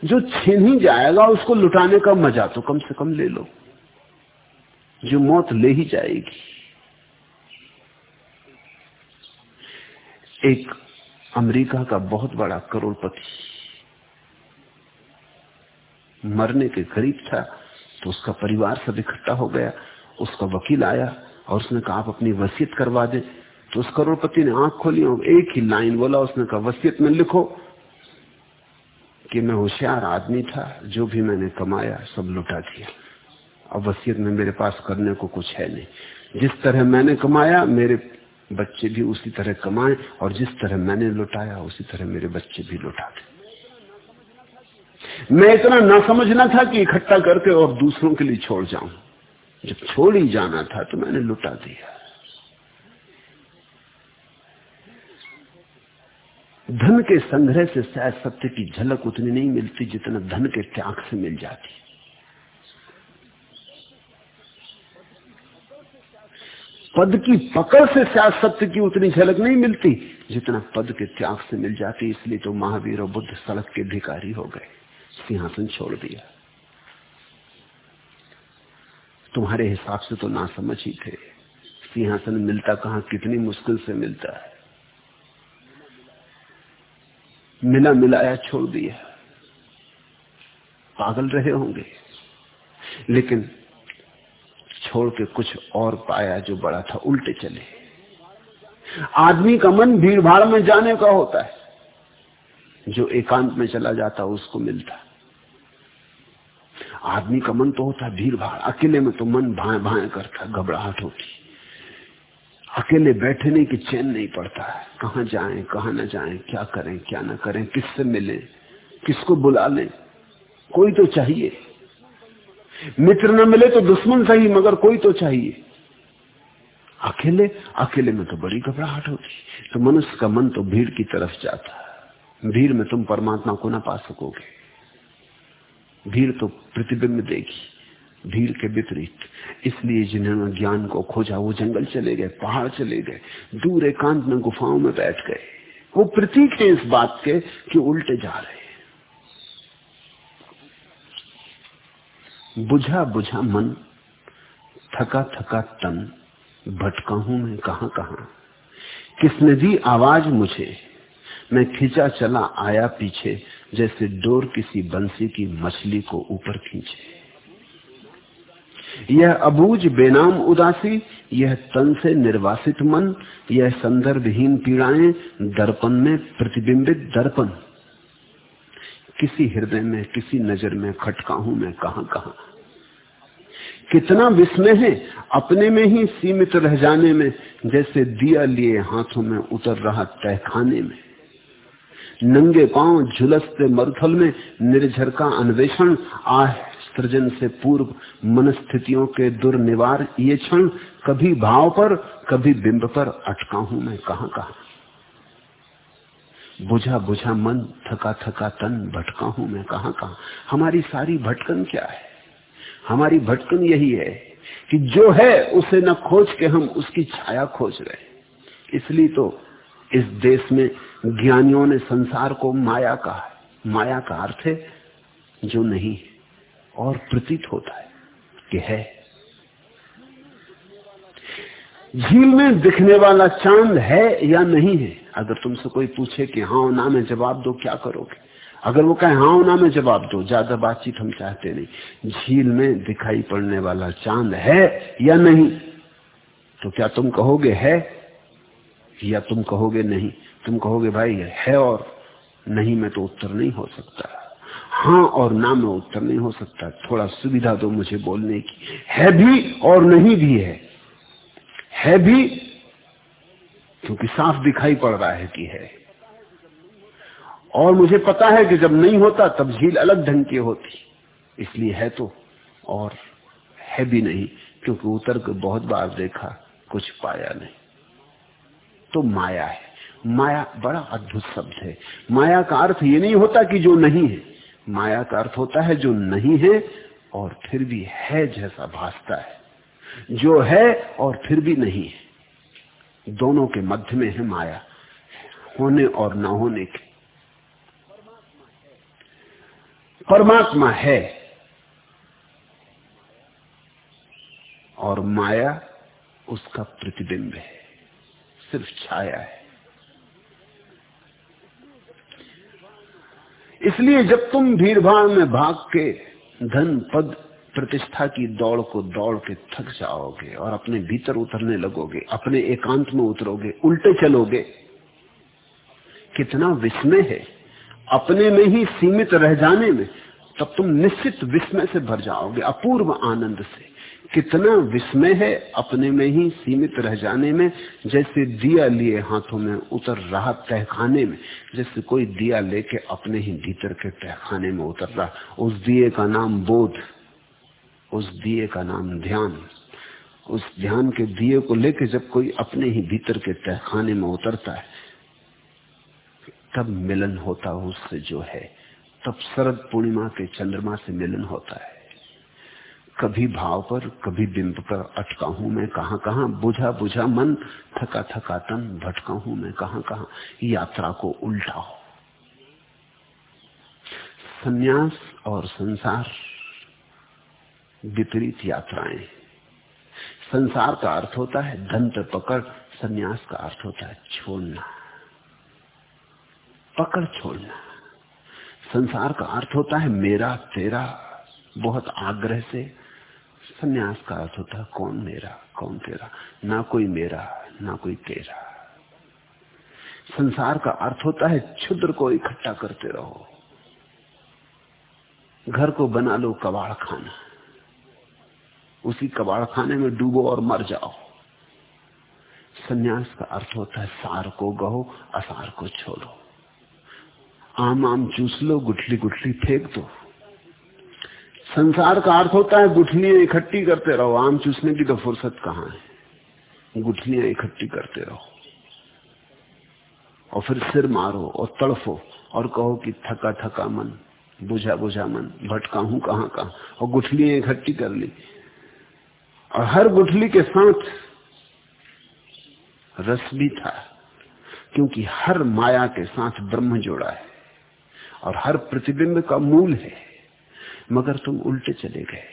जो छीन ही जाएगा, उसको लुटाने का मज़ा तो कम से कम ले लो। जो मौत ले ही जाएगी। एक अमेरिका का बहुत बड़ा करोड़पति, मरने के करीब था तो उसका परिवार सब इकट्ठा हो गया, उसका वकील आया और उसने कहा, आप अपनी वसीयत करवा दे। तो उस करोड़पति ने आँख खोली और एक ही लाइन बोला, उसने कहा, वसीयत में लिखो कि मैं होशियार आदमी था, जो भी मैंने कमाया, सब लुटा दिया। अब वसीयत में मेरे पास करने को कुछ है नहीं। जिस तरह मैंने कमाया, मेरे बच्चे भी उसी तरह कमाए, और जिस तरह मैंने लुटाया, उसी तरह मेरे बच्चे भी लुटा दे। मैं इतना ना समझना था कि इकट्ठा करके और दूसरों के लिए छोड़ जाऊँ। जब छोड़ ही जाना था तो मैंने लुटा दिया। धन के संग्रह से शायद सत्य की झलक उतनी नहीं मिलती जितना धन के त्याग से मिल जाती। पद की पकड़ से शायद सत्य की उतनी झलक नहीं मिलती जितना पद के त्याग से मिल जाती, इसलिए तो महावीर और बुद्ध सड़क के भिकारी हो गए, सिंहासन छोड़ दिया। तुम्हारे हिसाब से तो ना समझ ही थे। सिंहासन मिलता कहा, कितनी मुश्किल से मिलता है। मिला मिलाया छोड़ दिया। पागल रहे होंगे। लेकिन छोड़ के कुछ और पाया जो बड़ा था, उल्टे चले। आदमी का मन भीड़ भाड़ में जाने का होता है। जो एकांत में चला जाता, उसको मिलता। आदमी का मन तो होता भीड़ भाड़ अकेले में तो मन भाए भाए करता घबराहट होती अकेले बैठने की चैन नहीं पड़ता है। कहा जाए, कहा ना जाए, क्या करें, क्या ना करें, किससे मिले, किसको बुला लें? कोई तो चाहिए। मित्र न मिले तो दुश्मन सही, मगर कोई तो चाहिए। अकेले अकेले में तो बड़ी घबराहट होती तो मनुष्य का मन तो भीड़ की तरफ़ जाता है। भीड़ में तुम परमात्मा को ना पा सकोगे। भीड़ तो प्रतिबिंब देगी, भीड़ के विपरीत। इसलिए जिन्होंने ज्ञान को खोजा, वो जंगल चले गए, पहाड़ चले गए, दूर एकांत में गुफाओं में बैठ गए। वो प्रतीक है इस बात के कि उल्टे जा रहे बुझा बुझा मन, थका थका तन, भटका हूँ मैं कहाँ कहाँ? किसने दी आवाज़ मुझे? मैं खींचा चला, आया पीछे जैसे डोर किसी बंसी की मछली को ऊपर खींचे। यह अबूझ बेनाम उदासी, यह तन से निर्वासित मन, यह संदर्भहीन पीड़ाएँ, दर्पण में प्रतिबिंबित दर्पण। किसी हृदय में, किसी नज़र में खटका हूँ मैं, कहाँ कहाँ। कितना विस्मय है अपने में ही सीमित रह जाने में, जैसे दिया लिए हाथों में उतर रहा तहखाने में। नंगे पाँव झुलसते मरुथल में निर्झर का अन्वेषण, आह, सृजन से पूर्व मनस्थितियों के दुर्निवार ये क्षण, कभी भाव पर, कभी बिंब पर अटका हूँ मैं कहा कहा। बुझा बुझा मन, थका थका तन, भटका हूँ मैं कहा कहा। हमारी सारी भटकन क्या है? हमारी भटकन यही है कि जो है, उसे न खोज के हम उसकी छाया खोज रहे इसलिए तो इस देश में ज्ञानियों ने संसार को माया कहा है माया का अर्थ है जो नहीं और प्रतीत होता है कि है। झील में दिखने वाला चाँद है या नहीं है? अगर तुमसे कोई पूछे कि हाँ ना, में जवाब दो, क्या करोगे? अगर वो कहे हाँ ना, में जवाब दो, ज़्यादा बातचीत हम चाहते नहीं। झील में दिखाई पड़ने वाला चाँद है या नहीं? तो क्या तुम कहोगे है या तुम कहोगे नहीं? तुम कहोगे, भाई, है और नहीं, मैं तो उत्तर नहीं हो सकता। हाँ और ना, मैं उत्तर नहीं हो सकता। थोड़ा सुविधा दो मुझे बोलने की। है भी और नहीं भी है। है भी? क्योंकि साफ़ दिखाई पड़ रहा है कि है। और मुझे पता है कि जब नहीं होता, तब झील अलग ढंग की होती। इसलिए है तो और है भी नहीं, क्योंकि उतर के बहुत बार देखा, कुछ पाया नहीं। तो माया है। माया बड़ा अद्भुत शब्द है। माया का अर्थ ये नहीं होता कि जो नहीं है। माया का अर्थ होता है जो नहीं है और फिर भी है जैसा भासता है। जो है और फिर भी नहीं है। दोनों के मध्य में है माया। होने और ना होने के। परमात्मा है और माया उसका प्रतिबिंब है। सिर्फ़ छाया है। इसलिए जब तुम भीड़ भाड़ में भाग के धन पद प्रतिष्ठा की दौड़ को दौड़ के थक जाओगे और अपने भीतर उतरने लगोगे, अपने एकांत में उतरोगे, उल्टे चलोगे, कितना विस्मय है। अपने में ही सीमित रह जाने में तब तुम निश्चित विस्मय से भर जाओगे, अपूर्व आनंद से। कितना विस्मय है अपने में ही सीमित रह जाने में, जैसे दिया लिए हाथों में उतर रहा तहखाने में, जैसे कोई दिया लेके अपने ही भीतर के तहखाने में उतर रहा। उस दिए का नाम बोध, उस दिए का नाम ध्यान। उस ध्यान के दिए को लेके जब कोई अपने ही भीतर के तहखाने में उतरता है, तब मिलन होता है उससे जो है, तब शरद पूर्णिमा के चंद्रमा से मिलन होता है। कभी भाव पर, कभी बिंब पर अटका हूँ मैं कहाँ कहाँ, बुझा बुझा मन, थका थका तन, भटका हूँ मैं कहाँ कहाँ, यात्रा को उल्टा हो। संन्यास और संसार विपरीत यात्राएँ। संसार का अर्थ होता है धन पर पकड़, संन्यास का अर्थ होता है छोड़ना। पकड़ छोड़ना। संसार का अर्थ होता है मेरा, तेरा, बहुत आग्रह से संन्यास का अर्थ होता है, कौन मेरा, कौन तेरा? ना कोई मेरा, ना कोई तेरा। संसार का अर्थ होता है क्षुद्र को इकट्ठा करते रहो। घर को बना लो कबाड़ खाना। उसी कबाड़ खाने में डूबो और मर जाओ। संन्यास का अर्थ होता है, सार को गहो, असार को छोड़ो। आम आम चूस लो, गुठली गुठली फेंक दो। संसार का अर्थ होता है गुठलियाँ इकट्ठी करते रहो। आम चूसने की तो फुर्सत कहाँ है? गुठलियाँ इकट्ठी करते रहो। और फिर सिर मारो और तड़फो और कहो कि थका थका मन, बुझा बुझा मन, भटका हूँ कहाँ कहाँ? और गुठलियाँ इकट्ठी कर ली। और हर गुठली के साथ रस भी था, क्योंकि हर माया के साथ ब्रह्म जोड़ा है। और हर प्रतिबिंब का मूल है। मगर तुम उल्टे चले गए।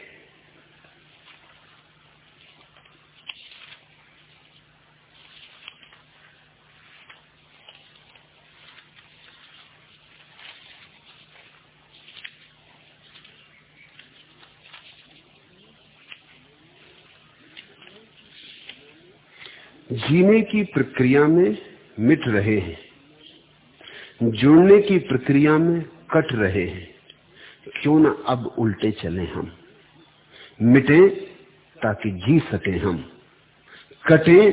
जीने की प्रक्रिया में मिट रहे हैं, जुड़ने की प्रक्रिया में कट रहे हैं। क्यों ना अब उल्टे चले हम? मिटे ताकि जी सके हम। कटे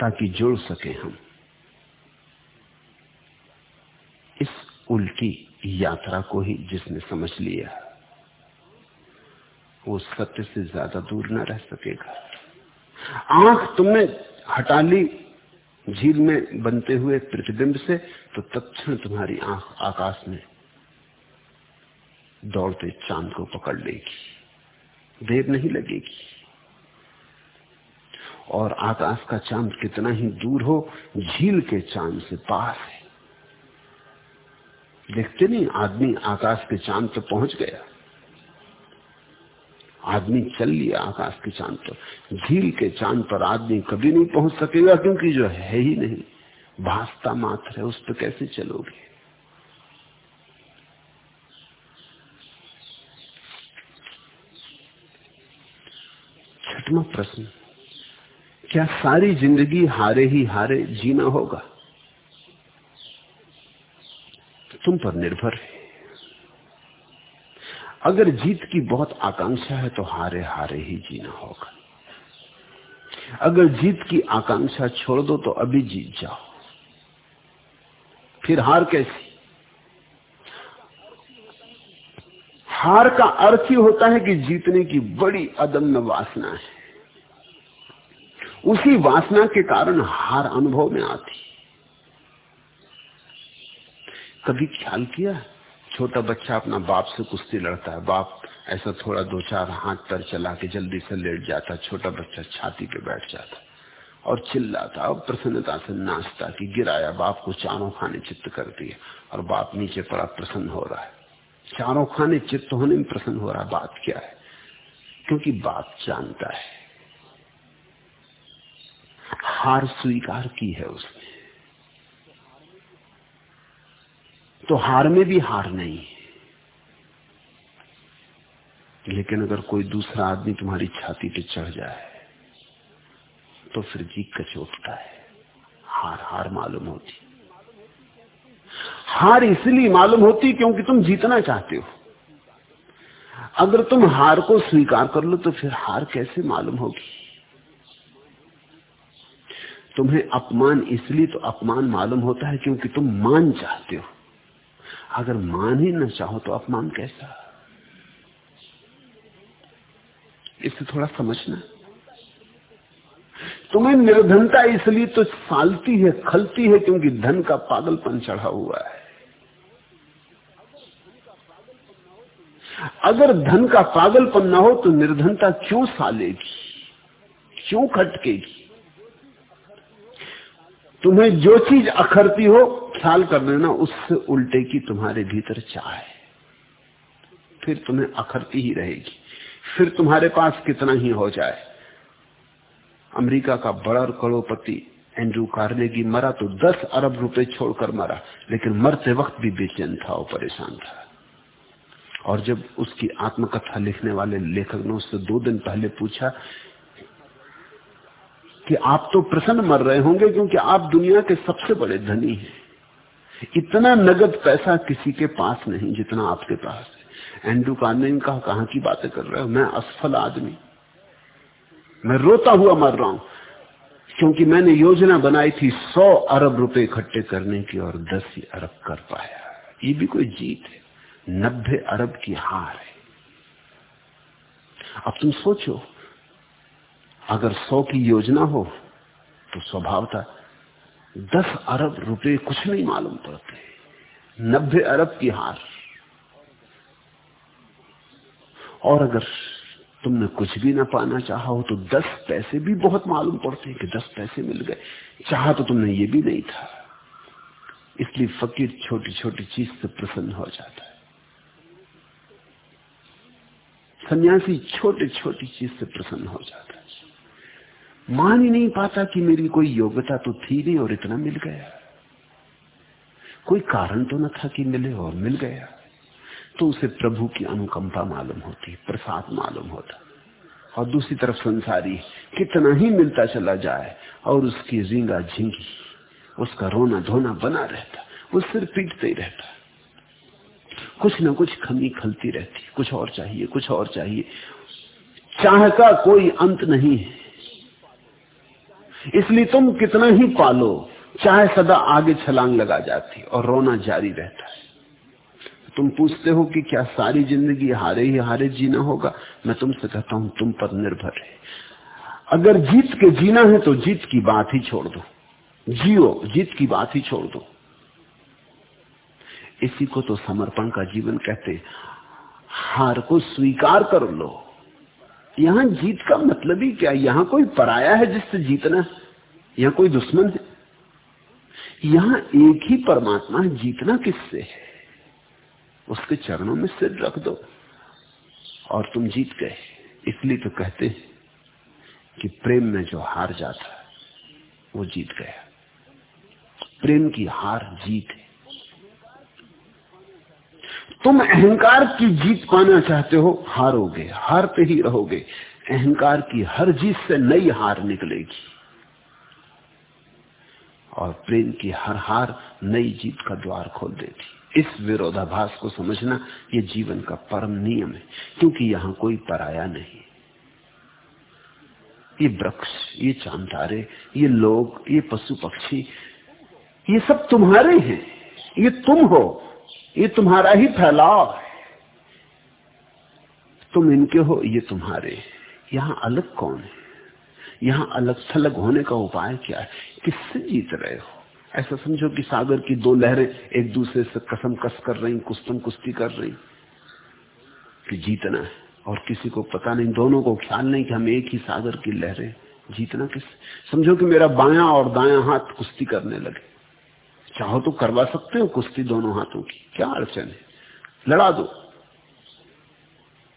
ताकि जुड़ सके हम। इस उल्टी यात्रा को ही जिसने समझ लिया, वो सत्य से ज़्यादा दूर न रह सकेगा। आँख तुमने हटा ली, झील में बनते हुए प्रतिबिंब से तो तत्ण तुम्हारी आँख आकाश में दौड़ते चाँद को पकड़ लेगी। देर नहीं लगेगी। और आकाश का चाँद कितना ही दूर हो, झील के चाँद से पास है। देखते नहीं, आदमी आकाश के चाँद पर पहुँच गया। आदमी चल लिया आकाश के चाँद पर। झील के चाँद पर आदमी कभी नहीं पहुँच सकेगा, क्योंकि जो है ही नहीं। भासता मात्र है, उस पर कैसे चलोगे? छठवा प्रश्न क्या सारी ज़िंदगी हारे ही हारे जीना होगा? तुम पर निर्भर है। अगर जीत की बहुत आकांक्षा है तो हारे हारे ही जीना होगा। अगर जीत की आकांक्षा छोड़ दो तो अभी जीत जाओ। फिर हार कैसी? हार का अर्थ ही होता है कि जीतने की बड़ी अदम्य वासना है। उसी वासना के कारण हार अनुभव में आती। कभी ख्याल किया? छोटा बच्चा अपना बाप से कुश्ती लड़ता है। बाप ऐसा थोड़ा दो चार हाथ पर चला के जल्दी से लेट जाता, छोटा बच्चा छाती पे बैठ जाता और चिल्लाता और प्रसन्नता से नाचता कि गिराया, बाप को चारों खाने चित्त कर दिए और बाप नीचे पड़ा प्रसन्न हो रहा है। चारों खाने चित्त होने में प्रसन्न हो रहा बात क्या है? क्योंकि बाप जानता है। हार स्वीकार की है उसने। तो हार में भी हार नहीं है। लेकिन अगर कोई दूसरा आदमी तुम्हारी छाती पे चढ़ जाए तो फिर जी कच उठता है। हार हार मालूम होती। हार इसलिए मालूम होती क्योंकि तुम जीतना चाहते हो। अगर तुम हार को स्वीकार कर लो तो फिर हार कैसे मालूम होगी? तुम्हें अपमान, इसलिए तो अपमान मालूम होता है क्योंकि तुम मान चाहते हो। अगर मान ही न चाहो तो अपमान कैसा? इसे थोड़ा समझना। तुम्हें निर्धनता इसलिए तो सालती है, खलती है क्योंकि धन का पागलपन चढ़ा हुआ है। अगर धन का पागलपन ना हो तो निर्धनता क्यों सालेगी? क्यों खटकेगी? तुम्हें जो चीज़ अखरती हो, ख्याल कर लेना, उससे उल्टे की तुम्हारे भीतर चाह है। फिर तुम्हें अखरती ही रहेगी। फिर तुम्हारे पास कितना ही हो जाए। अमेरिका का बड़ा करोड़पति एंड्रू कार्नेगी मरा तो 10 अरब रुपए छोड़कर मरा, लेकिन मरते वक्त भी बेचैन था और परेशान था। और जब उसकी आत्मकथा लिखने वाले लेखक ने उससे दो दिन पहले पूछा कि आप तो प्रसन्न मर रहे होंगे क्योंकि आप दुनिया के सबसे बड़े धनी हैं। इतना नगद पैसा किसी के पास नहीं जितना आपके पास है। एंड्रू कार्ने कहा कहा की बातें कर रहे हो? मैं असफल आदमी। मैं रोता हुआ मर रहा हूँ। क्योंकि मैंने योजना बनाई थी, सौ अरब रुपए इकट्ठे करने की और दस ही अरब कर पाया। ये भी कोई जीत है। नब्बे अरब की हार है। अब तुम सोचो अगर सौ की योजना हो तो स्वभाव था दस अरब रुपए कुछ नहीं मालूम पड़ते। नब्बे अरब की हार। और अगर तुमने कुछ भी ना पाना चाहा हो तो दस पैसे भी बहुत मालूम पड़ते हैं कि दस पैसे मिल गए। चाहा तो तुमने ये भी नहीं था। इसलिए फकीर छोटी छोटी चीज़ से प्रसन्न हो जाता है। सन्यासी छोटी छोटी चीज़ से प्रसन्न हो जाता है। मान ही नहीं पाता कि मेरी कोई योग्यता तो थी नहीं और इतना मिल गया। कोई कारण तो न था कि मिले और मिल गया। तो उसे प्रभु की अनुकंपा मालूम होती, प्रसाद मालूम होता। और दूसरी तरफ़ संसारी कितना ही मिलता चला जाए और उसकी रिंगा झिंगी, उसका रोना धोना बना रहता, वो सिर पीटते ही रहता। कुछ ना कुछ खमी खलती रहती, कुछ और चाहिए, कुछ और चाहिए। चाह का कोई अंत नहीं है। इसलिए तुम कितना ही पालो, चाहे सदा आगे छलांग लगा जाती और रोना जारी रहता है। तुम पूछते हो कि क्या सारी ज़िंदगी हारे ही हारे जीना होगा? मैं तुमसे कहता हूँ, तुम पर निर्भर है। अगर जीत के जीना है तो जीत की बात ही छोड़ दो। जियो, जीत की बात ही छोड़ दो। इसी को तो समर्पण का जीवन कहते हार को स्वीकार कर लो। यहाँ जीत का मतलब ही क्या? यहाँ कोई पराया है जिससे जीतना है? यहाँ कोई दुश्मन है? यहाँ एक ही परमात्मा जीतना किससे है? उसके चरणों में सिर रख दो और तुम जीत गए। इसलिए तो कहते हैं कि प्रेम में जो हार जाता है, वो जीत गया। प्रेम की हार जीत तुम अहंकार की जीत पाना चाहते हो, हारोगे, हारते ही रहोगे। अहंकार की हर जीत से नई हार निकलेगी। और प्रेम की हर हार नई जीत का द्वार खोल देती। इस विरोधाभास को समझना ये जीवन का परम नियम है, क्योंकि यहाँ कोई पराया नहीं। ये वृक्ष, ये चांदारे, ये लोग, ये पशु पक्षी, ये सब तुम्हारे हैं, ये तुम हो। ये तुम्हारा ही फैलाव है। तुम इनके हो, ये तुम्हारे। यहाँ अलग कौन है? यहाँ अलग थलग होने का उपाय क्या है? किससे जीत रहे हो? ऐसा समझो कि सागर की दो लहरें एक दूसरे से कसम कस कर रही कुश्तम कुश्ती कर रही। कि जीतना है, और किसी को पता नहीं, दोनों को ख्याल नहीं कि हम एक ही सागर की लहरें। जीतना किस समझो कि मेरा बाया और दाया हाथ कुश्ती करने लगे। चाहो तो करवा सकते हो कुश्ती दोनों हाथों की। क्या अड़चन है? लड़ा दो।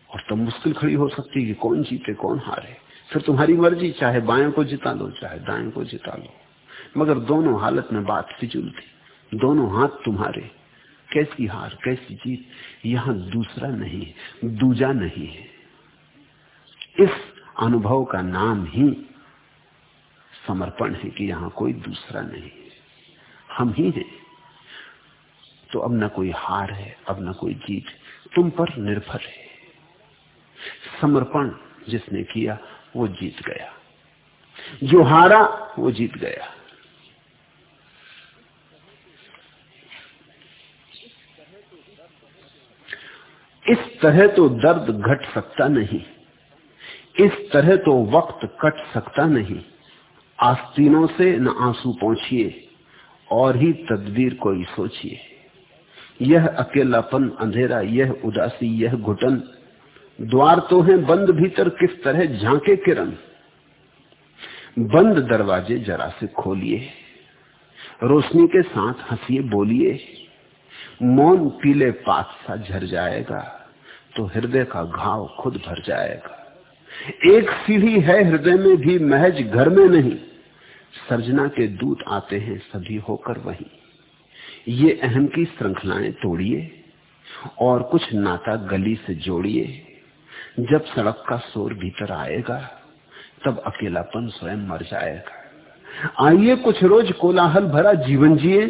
और तब तो मुश्किल खड़ी हो सकती है कि कौन जीते, कौन हारे। फिर तुम्हारी मर्ज़ी, चाहे बाएँ को जिता लो, चाहे दाएँ को जिता लो। मगर दोनों हालत में बात फिजुल थी दोनों हाथ तुम्हारे। कैसी हार, कैसी जीत, यहाँ दूसरा नहीं है, दूजा नहीं है। इस अनुभव का नाम ही समर्पण है कि यहाँ कोई दूसरा नहीं है। हम ही हैं। तो अब ना कोई हार है, अब ना कोई जीत। तुम पर निर्भर है। समर्पण जिसने किया, वो जीत गया। जो हारा, वो जीत गया। इस तरह तो दर्द घट सकता नहीं। इस तरह तो वक्त कट सकता नहीं। आस्तीनों से न आँसू पहुंचिए। और ही तदबीर कोई सोचिए। यह अकेलापन, अंधेरा, यह उदासी, यह घुटन, द्वार तो है बंद भीतर किस तरह झांके किरण बंद दरवाजे जरा से खोलिए, रोशनी के साथ हंसिए, बोलिए, मौन पीले पात सा झर जाएगा तो हृदय का घाव खुद भर जाएगा। एक सीढ़ी है हृदय में भी, महज घर में नहीं सर्जना के दूत आते हैं, सभी होकर वही। ये अहम की श्रृंखलाएँ तोड़िए और कुछ नाता गली से जोड़िए। जब सड़क का शोर भीतर आएगा, तब अकेलापन स्वयं मर जाएगा। आइए कुछ रोज कोलाहल भरा जीवन जिए,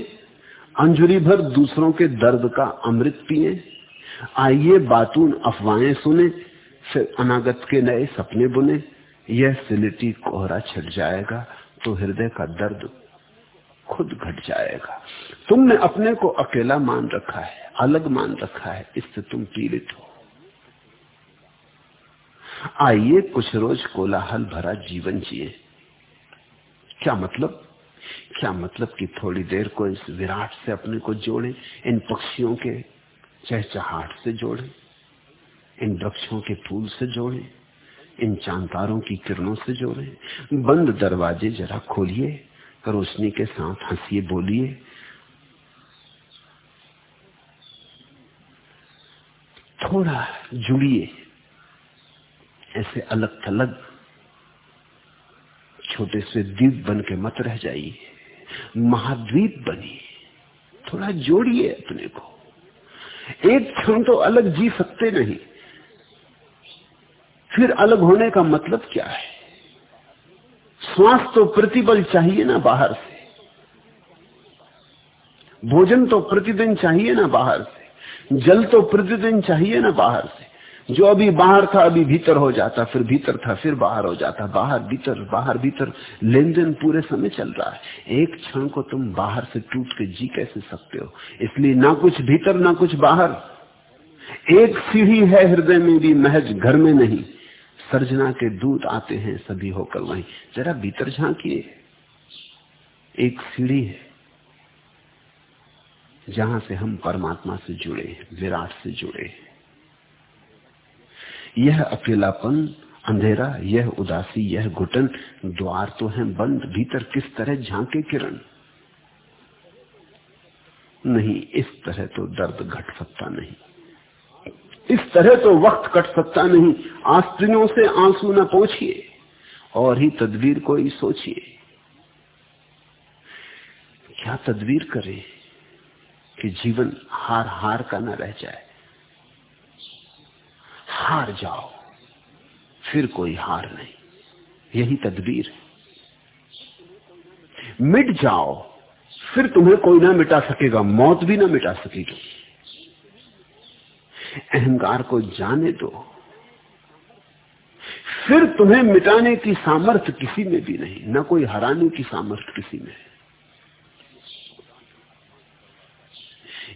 अंजुरी भर दूसरों के दर्द का अमृत पिए। आइए बातून अफवाहें सुने, फिर अनागत के नए सपने बुने। यह सिलिटी कोहरा छिट जाएगा। तो हृदय का दर्द खुद घट जाएगा। तुमने अपने को अकेला मान रखा है, अलग मान रखा है, इससे तुम पीड़ित हो। आइए कुछ रोज कोलाहल भरा जीवन जिए। क्या मतलब? क्या मतलब कि थोड़ी देर को इस विराट से अपने को जोड़े, इन पक्षियों के चहचहाट से जोड़े, इन वृक्षों के फूल से जोड़े? इन चांतारों की किरणों से जोड़े बंद दरवाजे जरा खोलिए रोशनी के साथ हंसिए, बोलिए, थोड़ा जुड़िए, ऐसे अलग थलग छोटे से द्वीप बन के मत रह जाइए, महाद्वीप बनिए, थोड़ा जोड़िए अपने को। एक क्षण तो अलग जी सकते नहीं। फिर अलग होने का मतलब क्या है? श्वास तो प्रतिबल चाहिए ना बाहर से। भोजन तो प्रतिदिन चाहिए ना बाहर से। जल तो प्रतिदिन चाहिए ना बाहर से। जो अभी बाहर था, अभी भीतर हो जाता, फिर भीतर था, फिर बाहर हो जाता, बाहर भीतर बाहर भीतर। लेन देन पूरे समय चल रहा है। एक क्षण को तुम बाहर से टूट के जी कैसे सकते हो? इसलिए ना कुछ भीतर, ना कुछ बाहर। एक सीढ़ी है, हृदय में भी महज घर में नहीं। सर्जना के दूत आते हैं, सभी होकर वहीं। जरा भीतर झांकिए। एक सीढ़ी है, जहाँ से हम परमात्मा से जुड़े विराट से जुड़े यह अकेलापन, अंधेरा, यह उदासी, यह घुटन, द्वार तो है बंद, भीतर किस तरह झांके किरण? नहीं, इस तरह तो दर्द घट सकता नहीं। इस तरह तो वक्त कट सकता नहीं। आस्त्रियों से आँसू न पहुंचिए और ही तदवीर को ही सोचिए। क्या तदवीर करें कि जीवन हार हार का न रह जाए? हार जाओ, फिर कोई हार नहीं। यही तदबीर है। मिट जाओ, फिर तुम्हें कोई ना मिटा सकेगा, मौत भी ना मिटा सकेगी। अहंकार को जाने दो। फिर तुम्हें मिटाने की सामर्थ्य किसी में भी नहीं, ना कोई हराने की सामर्थ्य किसी में।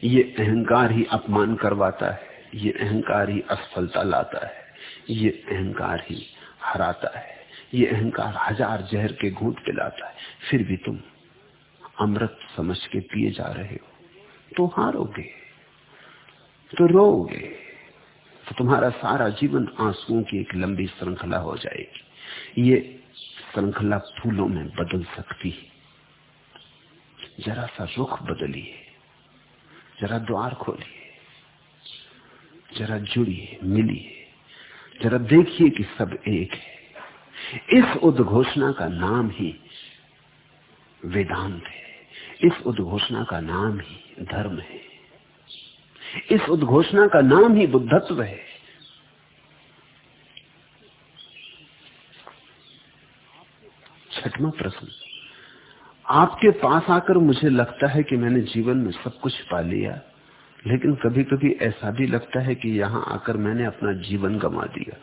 ये अहंकार ही अपमान करवाता है, ये अहंकार ही असफलता लाता है, ये अहंकार ही हराता है, ये अहंकार हज़ार जहर के घूट पिलाता है। फिर भी तुम अमृत समझ के पिए जा रहे हो तो हारोगे। तो रोगे तो तुम्हारा सारा जीवन आंसुओं की एक लंबी श्रृंखला हो जाएगी। ये श्रृंखला फूलों में बदल सकती है। जरा सा रुख बदलिए, जरा द्वार खोलिए, जरा जुड़िए, मिलिए, जरा देखिए कि सब एक है। इस उद्घोषणा का नाम ही वेदांत है। इस उद्घोषणा का नाम ही धर्म है। इस उद्घोषणा का नाम ही बुद्धत्व है। छठवा प्रश्न। आपके पास आकर मुझे लगता है कि मैंने जीवन में सब कुछ पा लिया, लेकिन कभी कभी ऐसा भी लगता है कि यहाँ आकर मैंने अपना जीवन गंवा दिया।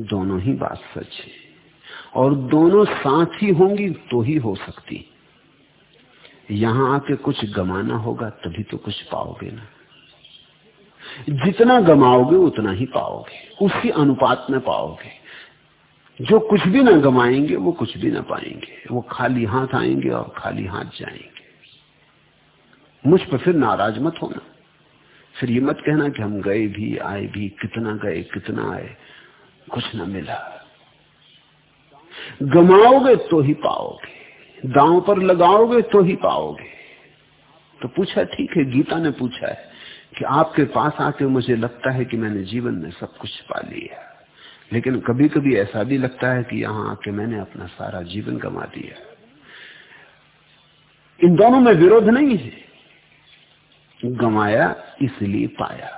दोनों ही बात सच है। और दोनों साथ ही होंगी तो ही हो सकती। यहाँ आके कुछ गमाना होगा, तभी तो कुछ पाओगे ना। जितना गमाओगे उतना ही पाओगे, उसी अनुपात में पाओगे। जो कुछ भी ना गमाएँगे, वो कुछ भी ना पाएँगे। वो खाली हाथ आएँगे और खाली हाथ जाएँगे। मुझ पर फिर नाराज़ मत होना। फिर ये मत कहना कि हम गए भी, आए भी, कितना गए, कितना आए, कुछ ना मिला। गमाओगे तो ही पाओगे, दांव पर लगाओगे तो ही पाओगे। तो पूछा, ठीक है, गीता ने पूछा है कि आपके पास आके मुझे लगता है कि मैंने जीवन में सब कुछ पा लिया लेकिन कभी कभी ऐसा भी लगता है कि यहाँ आके मैंने अपना सारा जीवन गंवा दिया इन दोनों में विरोध नहीं है। गंवाया, इसलिए पाया।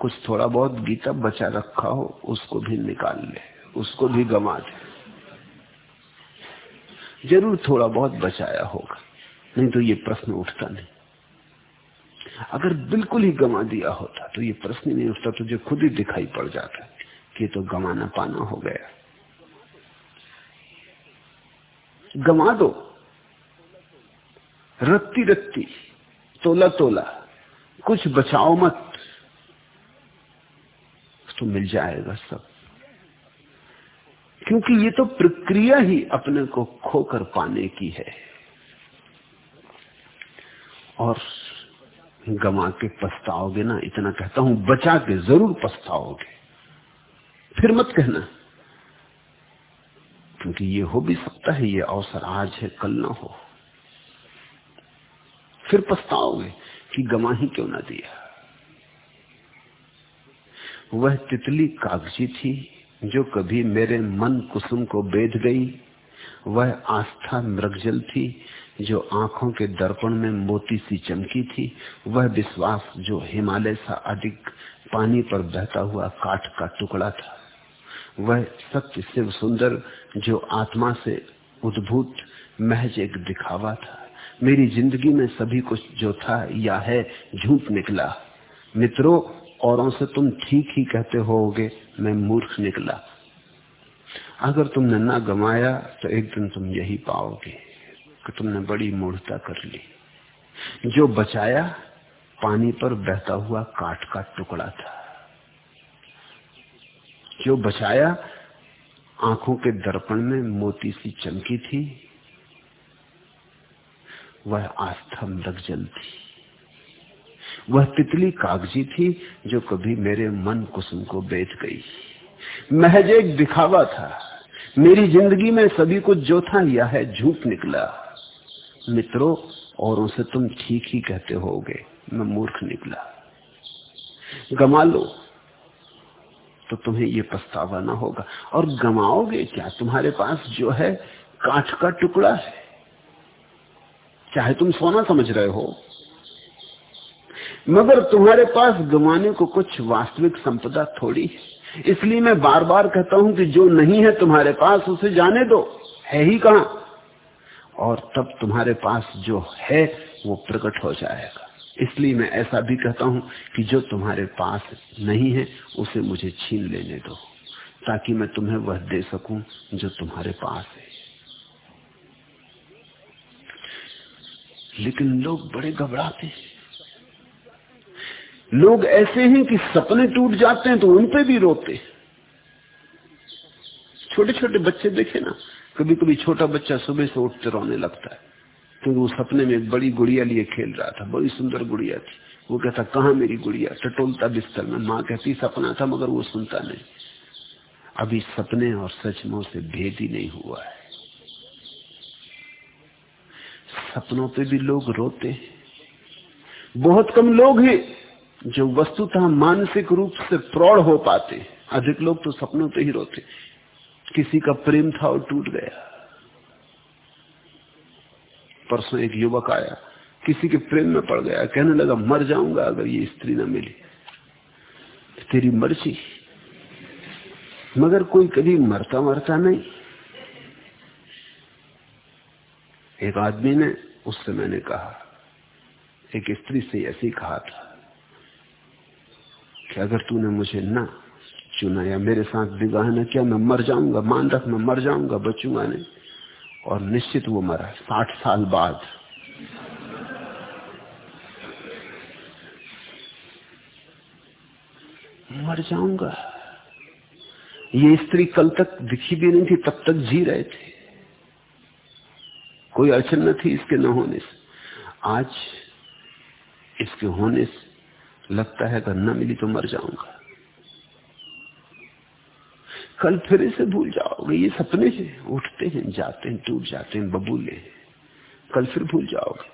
कुछ थोड़ा बहुत गीता बचा रखा हो, उसको भी निकाल ले, उसको भी गमा दे। ज़रूर थोड़ा बहुत बचाया होगा। नहीं तो ये प्रश्न उठता नहीं। अगर बिल्कुल ही गंवा दिया होता तो ये प्रश्न नहीं उठता, तुझे खुद ही दिखाई पड़ जाता कि तो गंवाना पाना हो गया। गंवा दो। रत्ती रत्ती, तोला तोला, कुछ बचाओ मत तो मिल जाएगा सब। क्योंकि ये तो प्रक्रिया ही अपने को खोकर पाने की है। और गमा के पछताओगे ना, इतना कहता हूँ, बचा के ज़रूर पछताओगे। फिर मत कहना, क्योंकि ये हो भी सकता है, ये अवसर आज है, कल ना हो। फिर पछताओगे कि गमा ही क्यों ना दिया। वह तितली कागज़ी थी, जो कभी मेरे मन कुसुम को बेध गई। वह आस्था मृगजल थी जो आँखों के दर्पण में मोती सी चमकी थी, वह विश्वास जो हिमालय सा अधिक पानी पर बहता हुआ काठ का टुकड़ा था। वह सत्य शिव सुंदर जो आत्मा से उद्भूत महज एक दिखावा था। मेरी ज़िंदगी में सभी कुछ जो था या है, झूठ निकला। मित्रों, औरों से तुम ठीक ही कहते होगे, मैं मूर्ख निकला। अगर तुमने ना गमाया तो एक दिन तुम यही पाओगे। कि तुमने बड़ी मूर्ता कर ली। जो बचाया, पानी पर बहता हुआ काट का टुकड़ा था। जो बचाया, आँखों के दर्पण में मोती सी चमकी थी, वह आस्था मृगजल थी। वह तितली कागज़ी थी, जो कभी मेरे मन कुसुम को बेच गई। महज एक दिखावा था। मेरी ज़िंदगी में सभी कुछ जो था यह है झूठ निकला। मित्रों, और से तुम ठीक ही कहते होगे। मैं मूर्ख निकला। गमा लो तो तुम्हें ये पछतावा ना होगा। और गमाओगे क्या? तुम्हारे पास जो है, कांच का टुकड़ा है। चाहे तुम सोना समझ रहे हो। मगर तुम्हारे पास गंवाने को कुछ वास्तविक संपदा थोड़ी है। इसलिए मैं बार बार कहता हूँ कि जो नहीं है तुम्हारे पास, उसे जाने दो। है ही कहा? और तब तुम्हारे पास जो है, वो प्रकट हो जाएगा। इसलिए मैं ऐसा भी कहता हूँ कि जो तुम्हारे पास नहीं है, उसे मुझे छीन लेने दो, ताकि मैं तुम्हें वह दे सकूँ जो तुम्हारे पास है। लेकिन लोग बड़े घबराते हैं। लोग ऐसे हैं कि सपने टूट जाते हैं तो उन पे भी रोते छोटे छोटे बच्चे देखे ना कभी कभी छोटा बच्चा सुबह से उठते रोने लगता है। क्योंकि वो सपने में एक बड़ी गुड़िया लिए खेल रहा था, बड़ी सुंदर गुड़िया थी। वो कहता, कहा मेरी गुड़िया? टटोलता बिस्तर में, माँ कहती, सपना था मगर वो सुनता नहीं। अभी सपने और सचमो से भेद ही नहीं हुआ है। सपनों पे भी लोग रोते हैं। बहुत कम लोग हैं जो वस्तुतः मानसिक रूप से प्रौढ़ हो पाते अधिक लोग तो सपनों पे ही रोते किसी का प्रेम था और टूट गया। परसों एक युवक आया, किसी के प्रेम में पड़ गया, कहने लगा, मर जाऊँगा अगर ये स्त्री ना मिली। तेरी मर्ज़ी, मगर कोई कभी मरता मरता नहीं। एक आदमी ने, उससे मैंने कहा, एक स्त्री से ऐसे ही कहा था कि अगर तूने मुझे ना चुना या मेरे साथ विवाह न किया, मैं मर जाऊँगा, मान रख मैं मर जाऊँगा, बचूँगा नहीं। और निश्चित वो मरा, साठ साल बाद। मर जाऊँगा। ये स्त्री कल तक दिखी भी नहीं थी, तब तक जी रहे थे। कोई अड़चन न थी इसके न होने से। आज इसके होने से लगता है अगर न मिली तो मर जाऊँगा। कल फिर इसे भूल जाओगे। ये सपने हैं। उठते हैं, जाते हैं, टूट जाते हैं, बबूले कल फिर भूल जाओगे।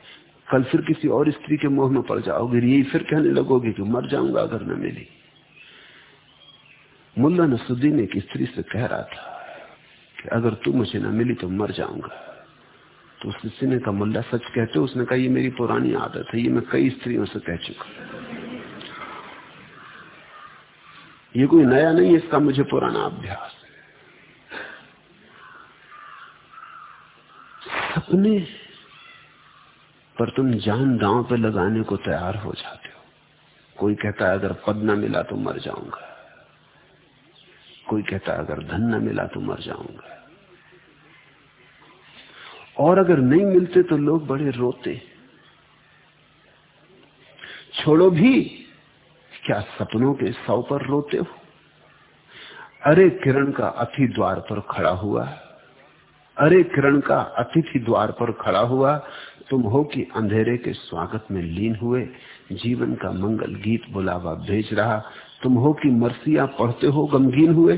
कल फिर किसी और स्त्री के मोह में पड़ जाओगे यही फिर कहने लगोगे कि मर जाऊँगा अगर न मिली। मुल्ला नसुद्दीन एक स्त्री से कह रहा था कि अगर तू मुझे न मिली तो मर जाऊँगा। तो उस स्त्री ने कहा, मुल्ला, सच कहते उसने कहा, ये मेरी पुरानी आदत है। ये मैं कई स्त्रियों से कह चुका ये कोई नया नहीं इसका मुझे पुराना अभ्यास सपने पर तुम जान दांव पे लगाने को तैयार हो जाते हो। कोई कहता है, अगर पद न मिला तो मर जाऊँगा। कोई कहता है, अगर धन न मिला तो मर जाऊँगा। और अगर नहीं मिलते तो लोग बड़े रोते। छोड़ो भी। क्या सपनों के सौ पर रोते हो? अरे किरण का अति द्वार पर खड़ा हुआ। अरे किरण का अतिथि द्वार पर खड़ा हुआ। तुम हो कि अंधेरे के स्वागत में लीन हुए। जीवन का मंगल गीत बुलावा भेज रहा। तुम हो कि मरसिया पढ़ते हो गमगीन हुए।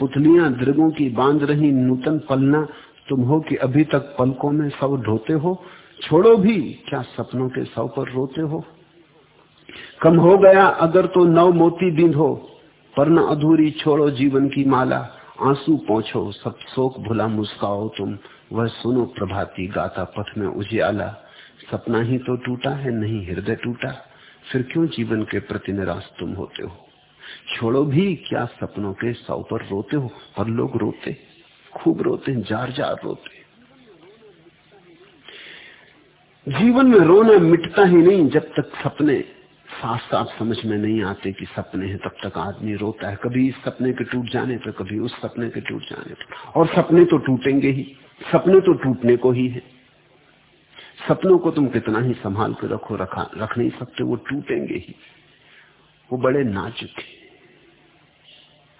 पुतलियाँ दृगों की बाँध रही नूतन पलना। तुम हो कि अभी तक पलकों में सब ढोते हो। छोड़ो भी, क्या सपनों के सौ पर रोते हो? कम हो गया, अगर तो नव मोती पर न अधूरी छोड़ो जीवन की माला, आँसू पहुंचो सब शोक भुला मुस्काओ तुम। वह सुनो प्रभाती गाता पथ में उजियाला। सपना ही तो टूटा है, नहीं हृदय टूटा। फिर क्यों जीवन के प्रति निराश तुम होते हो? छोड़ो भी, क्या सपनों के सौ पर रोते हो? और लोग रोते, खूब रोते, जार जार रोते। जीवन में रोना मिटता ही नहीं, जब तक सपने साफ़ साफ़ समझ में नहीं आते कि सपने हैं, तब तक आदमी रोता है। कभी इस सपने के टूट जाने पर, कभी उस सपने के टूट जाने पर। और सपने तो टूटेंगे ही। सपने तो टूटने को ही है। सपनों को तुम कितना ही संभाल के रखो, रखा, रख नहीं सकते, वो टूटेंगे ही। वो बड़े नाजुक है।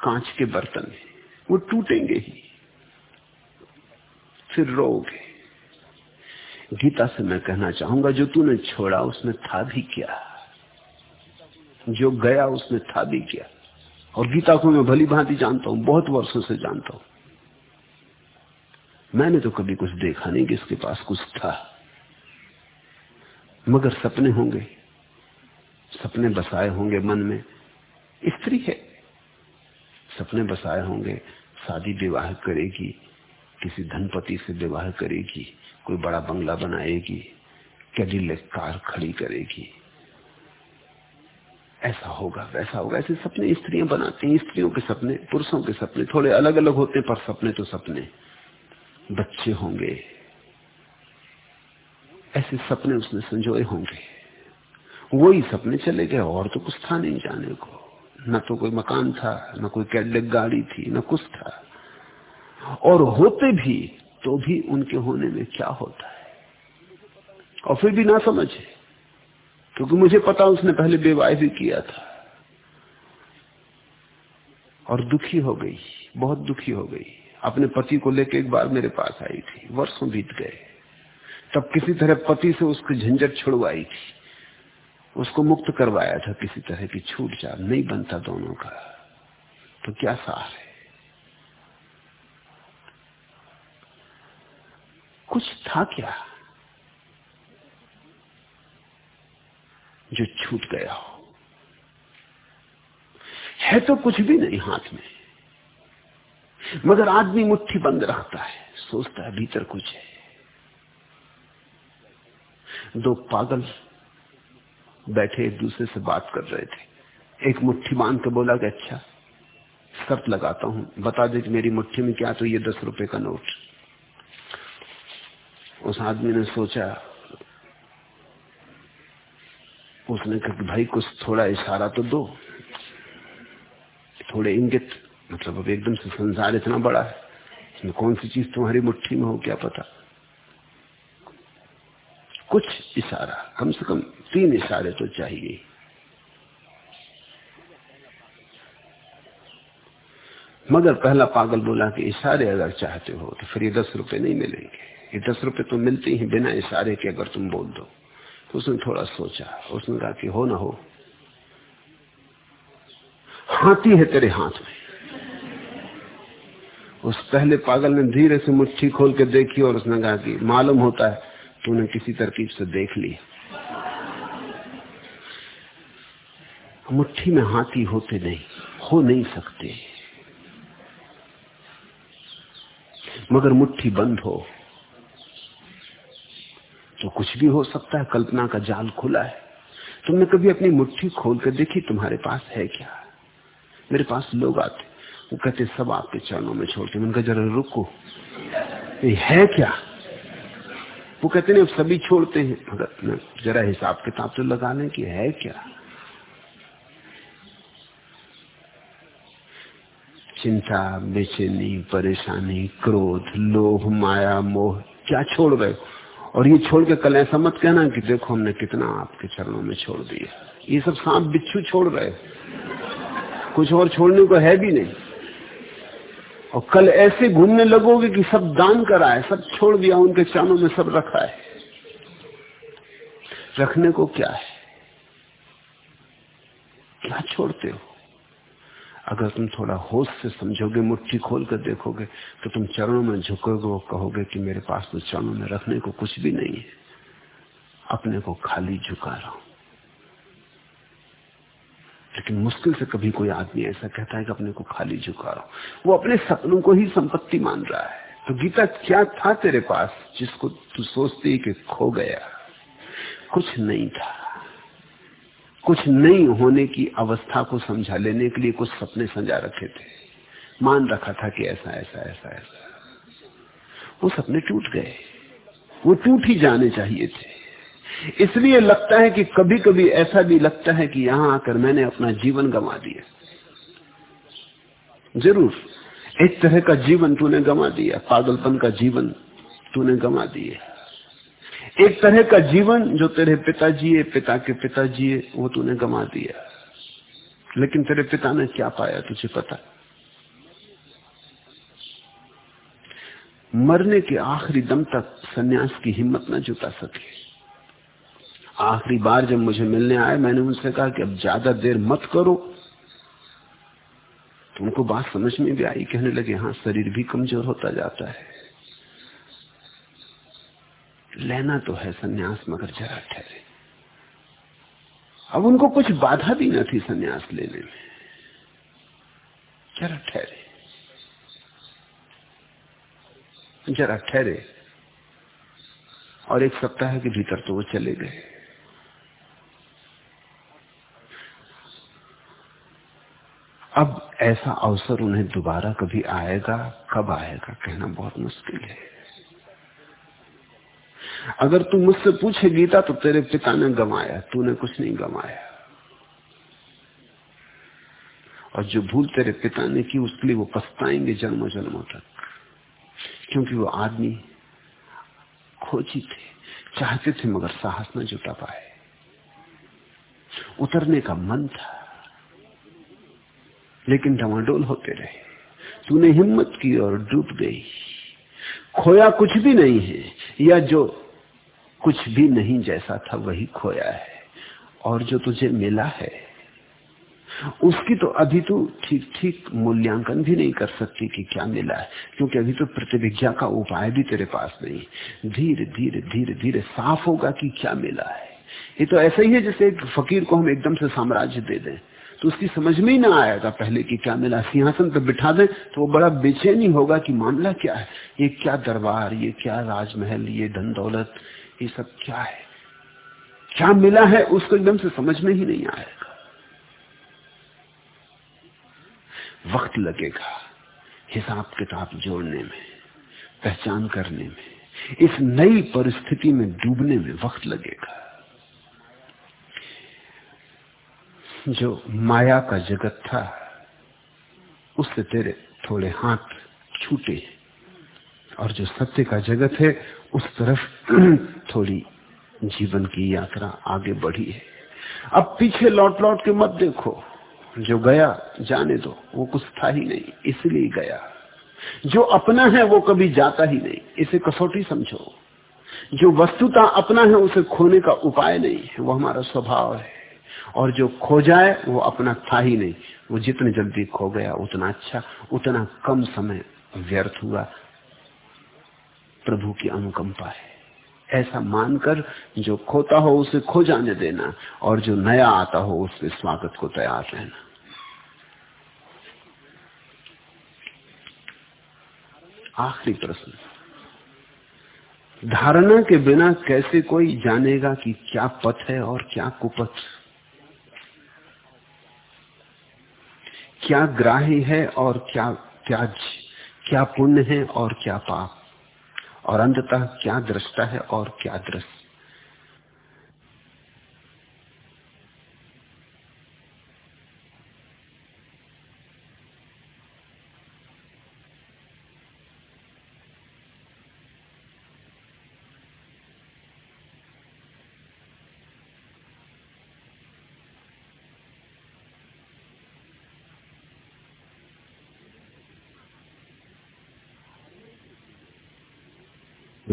कांच के बर्तन है। वो टूटेंगे ही। फिर रोगे गीता से मैं कहना चाहूँगा, जो तूने छोड़ा, उसमें था भी क्या? जो गया उसने था भी किया। और गीता को मैं भली भांति जानता हूँ, बहुत वर्षों से जानता हूँ। मैंने तो कभी कुछ देखा नहीं कि इसके पास कुछ था। मगर सपने होंगे, सपने बसाए होंगे मन में। स्त्री है। सपने बसाए होंगे, शादी विवाह करेगी, किसी धनपति से विवाह करेगी, कोई बड़ा बंगला बनाएगी, कैडिलेक कार खड़ी करेगी। ऐसा होगा, वैसा होगा। ऐसे सपने स्त्रियाँ बनाती हैं, स्त्रियों के सपने, पुरुषों के सपने, थोड़े अलग अलग होते पर सपने तो सपने। बच्चे होंगे। ऐसे सपने उसने संजोए होंगे। वही सपने चले गए, और तो कुछ था नहीं जाने को। न तो कोई मकान था, न कोई कैडलेक गाड़ी थी, न कुछ था। और होते भी तो भी उनके होने में क्या होता है? और फिर भी ना समझे। क्योंकि मुझे पता उसने पहले बेवाय भी किया था। और दुखी हो गई, बहुत दुखी हो गई। अपने पति को लेकर एक बार मेरे पास आई थी, वर्षों बीत गए। तब किसी तरह पति से उसकी झंझट छुड़वाई थी। उसको मुक्त करवाया था किसी तरह की छूट जा नहीं बनता दोनों का। तो क्या सार है? कुछ था क्या? जो छूट गया हो। है तो कुछ भी नहीं हाथ में। मगर आदमी मुट्ठी बंद रहता है, सोचता है भीतर कुछ है। दो पागल बैठे एक दूसरे से बात कर रहे थे। एक मुट्ठी बाँध के बोला कि अच्छा शर्त लगाता हूँ, बता दे कि मेरी मुट्ठी में क्या तो ये दस रुपए का नोट। उस आदमी ने सोचा उसने कहा कि भाई, कुछ थोड़ा इशारा तो दो। थोड़े इंगित मतलब अब एकदम से संसार इतना बड़ा है, इसमें कौन सी चीज़ तुम्हारी मुट्ठी में हो, क्या पता? कुछ इशारा, कम से कम तीन इशारे तो चाहिए। मगर पहला पागल बोला कि इशारे अगर चाहते हो तो फिर ये दस रुपए नहीं मिलेंगे। ये दस रुपए तो मिलते ही बिना इशारे के अगर तुम बोल दो। उसने थोड़ा सोचा, उसने कहा कि हो ना हो। हाथी है तेरे हाथ में। उस पहले पागल ने धीरे से मुट्ठी खोल के देखी और उसने कहा कि मालूम होता है तूने किसी तरकीब से देख ली। मुट्ठी में हाथी होते नहीं, हो नहीं सकते। मगर मुट्ठी बंद हो। तो कुछ भी हो सकता है, कल्पना का जाल खुला है। तुमने कभी अपनी मुट्ठी खोल कर देखी? तुम्हारे पास है क्या? मेरे पास लोग आते, वो कहते, सब आपके चरणों में छोड़ते मैंने कहा, जरा रुको। है क्या? वो कहते, नहीं सभी छोड़ते हैं। मगर जरा हिसाब किताब तो लगा लें कि है क्या। चिंता, बेचैनी, परेशानी, क्रोध, लोभ, माया, मोह, क्या छोड़ रहे और ये छोड़ के कल ऐसा मत कहना कि देखो हमने कितना आपके चरणों में छोड़ दिया। ये सब सांप बिच्छू छोड़ रहे कुछ और छोड़ने को है भी नहीं। और कल ऐसे घूमने लगोगे कि सब दान करा है सब छोड़ दिया, उनके चरणों में सब रखा है। रखने को क्या है? क्या छोड़ते हो? अगर तुम थोड़ा होश से समझोगे, मुट्ठी खोल कर देखोगे तो तुम चरणों में झुकोगे और कहोगे कि मेरे पास तो चरणों में रखने को कुछ भी नहीं है। अपने को खाली झुका रहा हूँ। लेकिन मुश्किल से कभी कोई आदमी ऐसा कहता है कि अपने को खाली झुका रहा हूँ। वो अपने सपनों को ही संपत्ति मान रहा है। तो गीता, क्या था तेरे पास जिसको तू सोचती कि खो गया? कुछ नहीं था। कुछ नहीं होने की अवस्था को समझा लेने के लिए कुछ सपने समझा रखे थे। मान रखा था कि ऐसा ऐसा ऐसा ऐसा। वो सपने टूट गए। वो टूट ही जाने चाहिए थे। इसलिए लगता है कि कभी कभी ऐसा भी लगता है कि यहाँ आकर मैंने अपना जीवन गंवा दिया। ज़रूर, एक तरह का जीवन तूने गंवा दिया। पागलपन का जीवन तूने गंवा दिया। एक तरह का जीवन जो तेरे पिता जिए पिता के पिता जिए वो तूने गमा दिया। लेकिन तेरे पिता ने क्या पाया तुझे पता? मरने के आखिरी दम तक सन्यास की हिम्मत न जुटा सके। आखिरी बार जब मुझे मिलने आए, मैंने उनसे कहा कि अब ज़्यादा देर मत करो। तो उनको बात समझ में भी आई? कहने लगे हाँ शरीर भी कमज़ोर होता जाता है। लेना तो है सन्यास, मगर जरा ठहरे। अब उनको कुछ बाधा भी न थी सन्यास लेने में। जरा ठहरे। जरा ठहरे। और एक सप्ताह के भीतर तो वो चले गए। अब ऐसा अवसर उन्हें दोबारा कभी आएगा, कब आएगा, कहना बहुत मुश्किल है। अगर तू मुझसे पूछे, गीता तो तेरे पिता ने गमाया तूने कुछ नहीं गमाया और जो भूल तेरे पिता ने की, उसके लिए वो पछताएँगे जन्मों जन्मों तक। क्योंकि वो आदमी खोजी थे, चाहते थे, मगर साहस न जुटा पाए। उतरने का मन था, लेकिन डमाडोल होते रहे। तूने हिम्मत की और डूब गई। खोया कुछ भी नहीं है, या जो कुछ भी नहीं जैसा था, वही खोया है। और जो तुझे मिला है, उसकी तो अभी तो ठीक ठीक मूल्यांकन भी नहीं कर सकती कि क्या मिला है, क्योंकि अभी तो प्रतिभिज्ञा का उपाय भी तेरे पास नहीं धीरे धीरे धीरे धीरे साफ़ होगा कि क्या मिला है। ये तो ऐसा ही है जैसे एक फकीर को हम एकदम से साम्राज्य दे दें। तो उसकी समझ में ही ना आएगा पहले कि क्या मिला सिंहासन पर बिठा दें तो वो बड़ा बेचैनी होगा कि मामला क्या है? ये क्या दरबार, ये क्या राजमहल, ये धन दौलत ये सब क्या है? क्या मिला है उसको एकदम से समझ में ही नहीं आएगा। वक्त लगेगा हिसाब किताब जोड़ने में, पहचान करने में, इस नई परिस्थिति में डूबने में वक्त लगेगा। जो माया का जगत था, उससे तेरे थोड़े हाथ छूटे और जो सत्य का जगत है उस तरफ़ थोड़ी जीवन की यात्रा आगे बढ़ी है। अब पीछे लौट लौट के मत देखो। जो गया, जाने दो। वो कुछ था ही नहीं, इसलिए गया। जो अपना है, वो कभी जाता ही नहीं। इसे कसौटी समझो। जो वस्तुता अपना है, उसे खोने का उपाय नहीं है। वो हमारा स्वभाव है। और जो खो जाए, वो अपना था ही नहीं। वो जितने जल्दी खो गया, उतना अच्छा उतना कम समय व्यर्थ हुआ। प्रभु की अनुकंपा है। ऐसा मानकर जो खोता हो उसे खो जाने देना और जो नया आता हो उसके स्वागत को तैयार रहना। आखिरी प्रश्न। धारणा के बिना कैसे कोई जानेगा कि क्या पथ है और क्या कुपथ? क्या ग्राही है और क्या त्याज क्या पुण्य है और क्या पाप? और अंततः क्या दृष्टा है और क्या दृश्य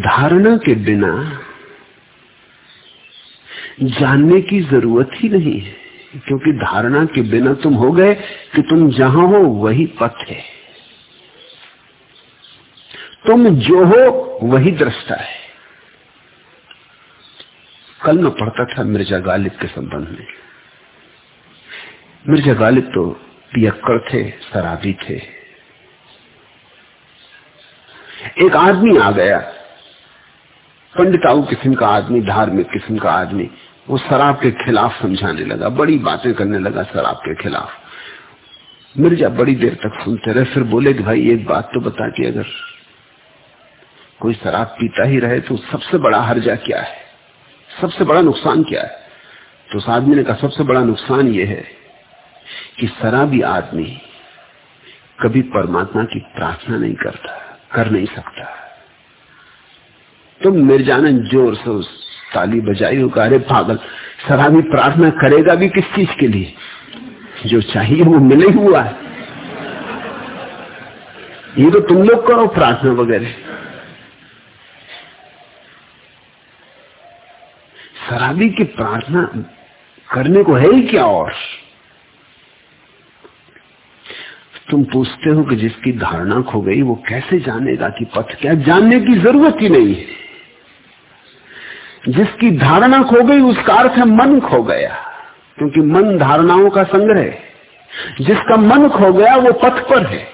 धारणा के बिना जानने की ज़रूरत ही नहीं है। क्योंकि धारणा के बिना तुम हो गए कि तुम जहाँ हो, वही पथ है। तुम जो हो, वही दृष्टा है। कल मैं पढ़ता था मिर्ज़ा गालिब के संबंध में। मिर्ज़ा गालिब तो पियक्कड़ थे, शराबी थे। एक आदमी आ गया पंडिताऊ किस्म का आदमी, धार्मिक किस्म का आदमी, वो शराब के खिलाफ समझाने लगा, बड़ी बातें करने लगा शराब के खिलाफ। मिर्ज़ा बड़ी देर तक सुनते रहे, फिर बोले कि भाई, एक बात तो बता कि अगर। कोई शराब पीता ही रहे तो सबसे बड़ा हर्जा क्या है? सबसे बड़ा नुकसान क्या है? तो उस आदमी ने कहा, सबसे बड़ा नुकसान यह है कि शराबी आदमी कभी परमात्मा की प्रार्थना नहीं करता, कर नहीं सकता। तो मिर्ज़ा ने ज़ोर से उस ताली बजाई होगा अरे पागल। शराबी प्रार्थना करेगा भी किस चीज़ के लिए? जो चाहिए वो मिले हुआ है। ये तो तुम लोग करो प्रार्थना वगैरह। शराबी की प्रार्थना करने को है ही क्या और? तुम पूछते हो कि जिसकी धारणा खो गई, वो कैसे जानेगा कि पथ क्या? जानने की ज़रूरत ही नहीं है। जिसकी धारणा खो गई उसका अर्थ है मन खो गया। क्योंकि मन धारणाओं का संग्रह है। जिसका मन खो गया, वो पथ पर है।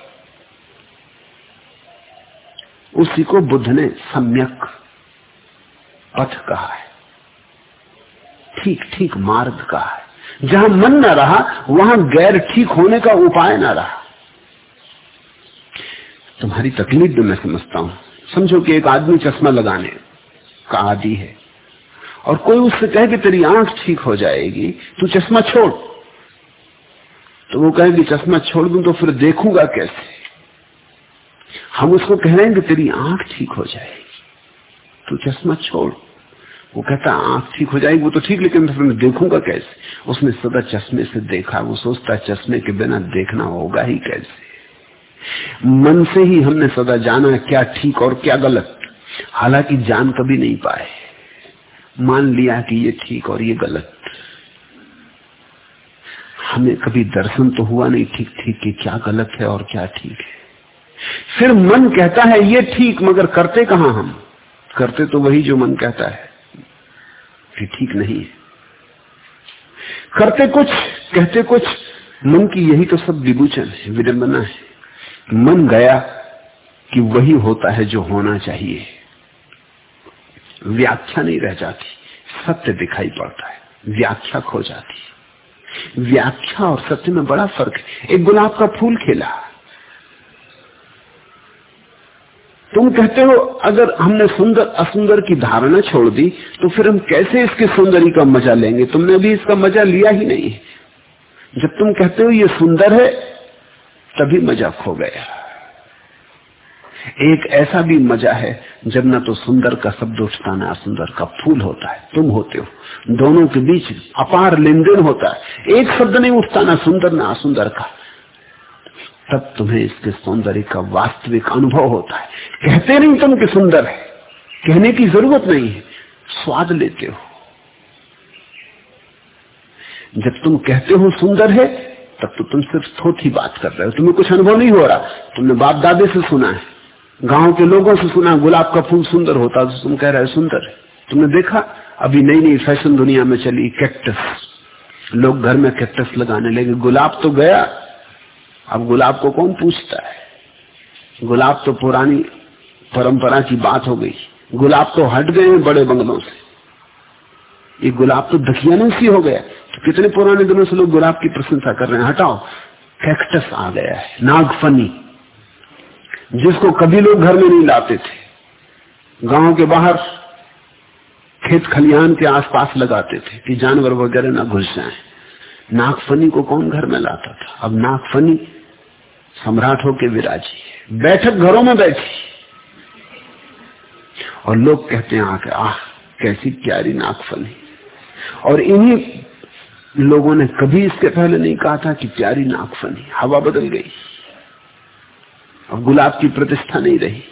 उसी को बुद्ध ने सम्यक पथ कहा है। ठीक ठीक मार्ग कहा है। जहाँ मन न रहा, वहाँ गैर ठीक होने का उपाय न रहा। तुम्हारी तकलीफ़ भी मैं समझता हूँ। समझो कि एक आदमी चश्मा लगाने का आदि है। और कोई उससे कहे कि तेरी आँख ठीक हो जाएगी, तू चश्मा छोड़। तो वो कहेगी चश्मा छोड़ दूँ तो फिर देखूँगा कैसे? हम उसको कह रहे हैं कि तेरी आँख ठीक हो जाएगी, तू चश्मा छोड़। वो कहता, आँख ठीक हो जाएगी, वो तो ठीक, लेकिन फिर मैं देखूँगा कैसे? उसने सदा चश्मे से देखा, वो सोचता, चश्मे के बिना देखना होगा ही कैसे? मन से ही हमने सदा जाना क्या ठीक और क्या गलत। हालाँकि जान कभी नहीं पाए। मान लिया कि ये ठीक और ये गलत। हमें कभी दर्शन तो हुआ नहीं ठीक ठीक कि क्या गलत है और क्या ठीक है। फिर मन कहता है, ये ठीक, मगर करते कहा हम? करते तो वही जो मन कहता है। कि ठीक नहीं है। करते कुछ, कहते कुछ, मन की यही तो सब विभूचन है, विडंबना है। मन गया कि वही होता है जो होना चाहिए। व्याख्या नहीं रह जाती। सत्य दिखाई पड़ता है। व्याख्या खो जाती व्याख्या और सत्य में बड़ा फ़र्क है। एक गुलाब का फूल खिला। तुम कहते हो, अगर हमने सुंदर, असुंदर की धारणा छोड़ दी तो फिर हम कैसे इसके सुंदरी का मज़ा लेंगे? तुमने अभी इसका मज़ा लिया ही नहीं जब तुम कहते हो ये सुंदर है, तभी मज़ा खो गया। एक ऐसा भी मज़ा है जब ना तो सुंदर का शब्द उठता ना सुंदर का फूल होता है। तुम होते हो। दोनों के बीच अपार लेन देन होता है। एक शब्द नहीं उठता ना सुंदर ना असुंदर का। तब तुम्हें इसके सौंदर्य का वास्तविक अनुभव होता है। कहते नहीं तुम कि सुंदर है। कहने की ज़रूरत नहीं है। स्वाद लेते हो। जब तुम कहते हो सुंदर है, तब तो तुम सिर्फ़ थोथी बात कर रहे हो। तुम्हें कुछ अनुभव नहीं हो रहा। तुमने बाप दादे से सुना है। गाँव के लोगों से सुना, गुलाब का फूल सुंदर होता तो तुम कह रहे हो, सुंदर। तुमने देखा? अभी नई नई फ़ैशन दुनिया में चली कैक्टस लोग घर में कैक्टस लगाने लगे। गुलाब तो गया। अब गुलाब को कौन पूछता है? गुलाब तो पुरानी परंपरा की बात हो गई। गुलाब तो हट गए हैं बड़े बंगलों से। ये गुलाब तो दखियाने सी हो गया। तो कितने पुराने दिनों से लोग गुलाब की प्रशंसा कर रहे हैं? हटाओ। कैक्टस आ गया है। नागफनी। जिसको कभी लोग घर में नहीं लाते थे। गाँव के बाहर खेत खलिहान के आसपास लगाते थे कि जानवर वगैरह ना घुस जाए। नागफनी को कौन घर में लाता था? अब नागफनी सम्राट होके विराजी है। बैठक घरों में बैठी। और लोग कहते हैं आके आह, कैसी प्यारी नागफनी और इन्हीं लोगों ने कभी इसके पहले नहीं कहा था कि प्यारी नागफनी हवा बदल गई। अब गुलाब की प्रतिष्ठा नहीं रही,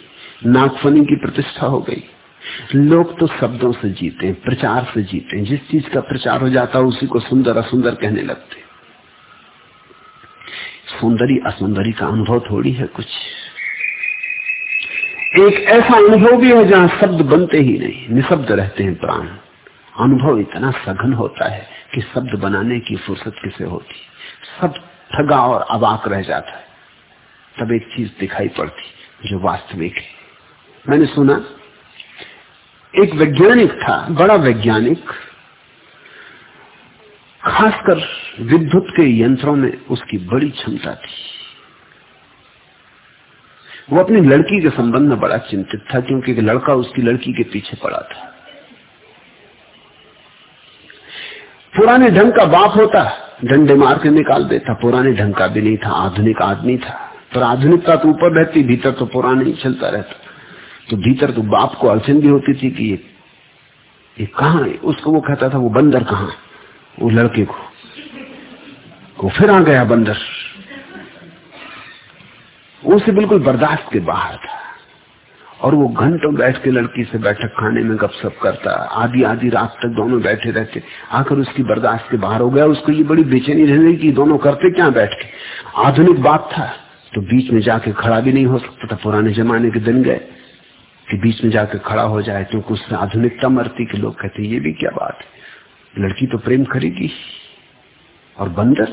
नागफनी की प्रतिष्ठा हो गई। लोग तो शब्दों से जीते प्रचार से जीते जिस चीज़ का प्रचार हो जाता है, उसी को सुंदर असुंदर कहने लगते सुंदरी असुंदरी का अनुभव थोड़ी है कुछ। एक ऐसा अनुभव भी है जहाँ शब्द बनते ही नहीं, निशब्द रहते हैं प्राण। अनुभव इतना सघन होता है कि शब्द बनाने की फुर्सत किसे होती? सब ठगा और अबाक रह जाता है। तब एक चीज़ दिखाई पड़ती, जो वास्तविक है। मैंने सुना, एक वैज्ञानिक था, बड़ा वैज्ञानिक, खासकर विद्युत के यंत्रों में उसकी बड़ी क्षमता थी। वो अपनी लड़की के संबंध में बड़ा चिंतित था, क्योंकि एक लड़का उसकी लड़की के पीछे पड़ा था। पुराने ढंग का बाप होता, डंडे मार के निकाल देता, पुराने ढंग का भी नहीं था, आधुनिक आदमी था। पर आधुनिकता तो ऊपर रहती भीतर तो पुराने ही चलता रहता। तो भीतर तो बाप को अड़चन भी होती थी कि ये ये कहा है? उसको वो कहता था, वो बंदर कहा वो लड़के को, वो फिर आ गया बंदर। उसे बिल्कुल बर्दाश्त के बाहर था। और वो घंटों बैठ के लड़की से बैठक खाने में गपशप करता, आधी आधी रात तक दोनों बैठे रहते। आकर उसकी बर्दाश्त के बाहर हो गया। उसको ये बड़ी बेचैनी रहने की दोनों करते क्या बैठ के? आधुनिक बात था। तो बीच में जाके खड़ा भी नहीं हो सकता था, पुराने जमाने के दिन गए, कि बीच में जाकर खड़ा हो जाए, क्योंकि उससे आधुनिकता मरती के लोग कहते ये भी क्या बात है? लड़की तो प्रेम करेगी और बंदर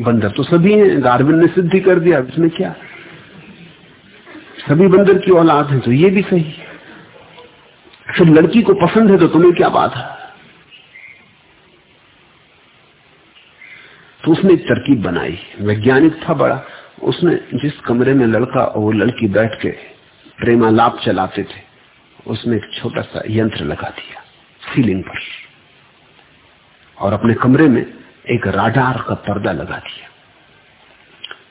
बंदर तो सभी हैं, गार्विन ने सिद्धि कर दिया, इसमें क्या? सभी बंदर की औलाद है तो ये भी सही फिर लड़की को पसंद है तो तुम्हें क्या बात है? तो उसने एक तरकीब बनाई, वैज्ञानिक था बड़ा उसने जिस कमरे में लड़का और वो लड़की बैठ के प्रेमालाप चलाते थे, उसमें एक छोटा सा यंत्र लगा दिया, सीलिंग पर। और अपने कमरे में एक राडार का पर्दा लगा दिया।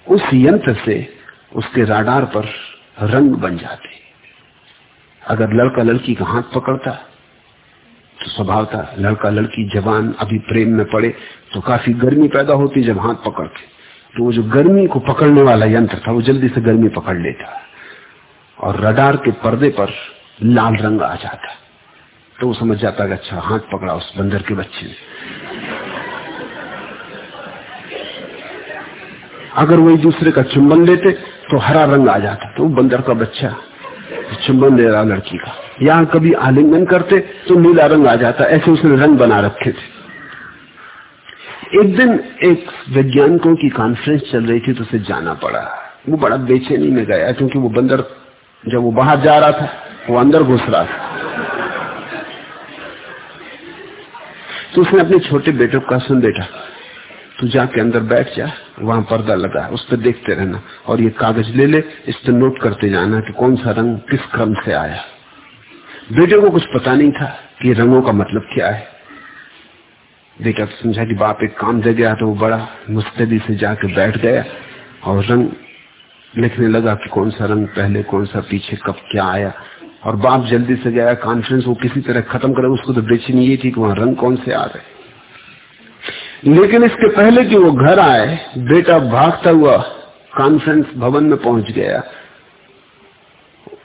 उस यंत्र से उसके राडार पर रंग बन जाते। अगर लड़का लड़की का हाथ पकड़ता तो स्वभाव था लड़का लड़की जवान अभी प्रेम में पड़े तो काफ़ी गर्मी पैदा होती जब हाथ पकड़ते। तो वो जो गर्मी को पकड़ने वाला यंत्र था, वो जल्दी से गर्मी पकड़ लेता। और रडार के पर्दे पर लाल रंग आ जाता। तो वो समझ जाता कि अच्छा हाथ पकड़ा उस बंदर के बच्चे ने। अगर वही दूसरे का चुंबन लेते तो हरा रंग आ जाता। तो बंदर का बच्चा चुंबन ले रहा लड़की का, या कभी आलिंगन करते तो नीला रंग आ जाता। ऐसे उसने रंग बना रखे थे। एक दिन एक वैज्ञानिकों की कॉन्फ्रेंस चल रही थी तो उसे जाना पड़ा। वो बड़ा बेचैनी में गया क्योंकि वो बंदर, जब वो बाहर जा रहा था, वो अंदर घुस रहा था। तो उसने अपने छोटे बेटे को सुन बेटा, तू जाके अंदर बैठ जा, वहाँ पर्दा लगा, उस पर देखते रहना। और ये कागज़ ले ले, इस पर नोट करते जाना कि कौन सा रंग किस क्रम से आया। बेटे को कुछ पता नहीं था कि रंगों का मतलब क्या है। बेटा तो समझा कि बाप एक काम दे गया तो वो बड़ा मुस्तैदी से जाके बैठ गया और रंग लिखने लगा कि कौन सा रंग पहले, कौन सा पीछे, कब क्या आया। और बाप जल्दी से गया कॉन्फ्रेंस वो किसी तरह खत्म करे, उसको तो बेचनी ये थी कि वहाँ रंग कौन से आ रहे लेकिन इसके पहले कि वो घर आए, बेटा भागता हुआ कॉन्फ्रेंस भवन में पहुँच गया।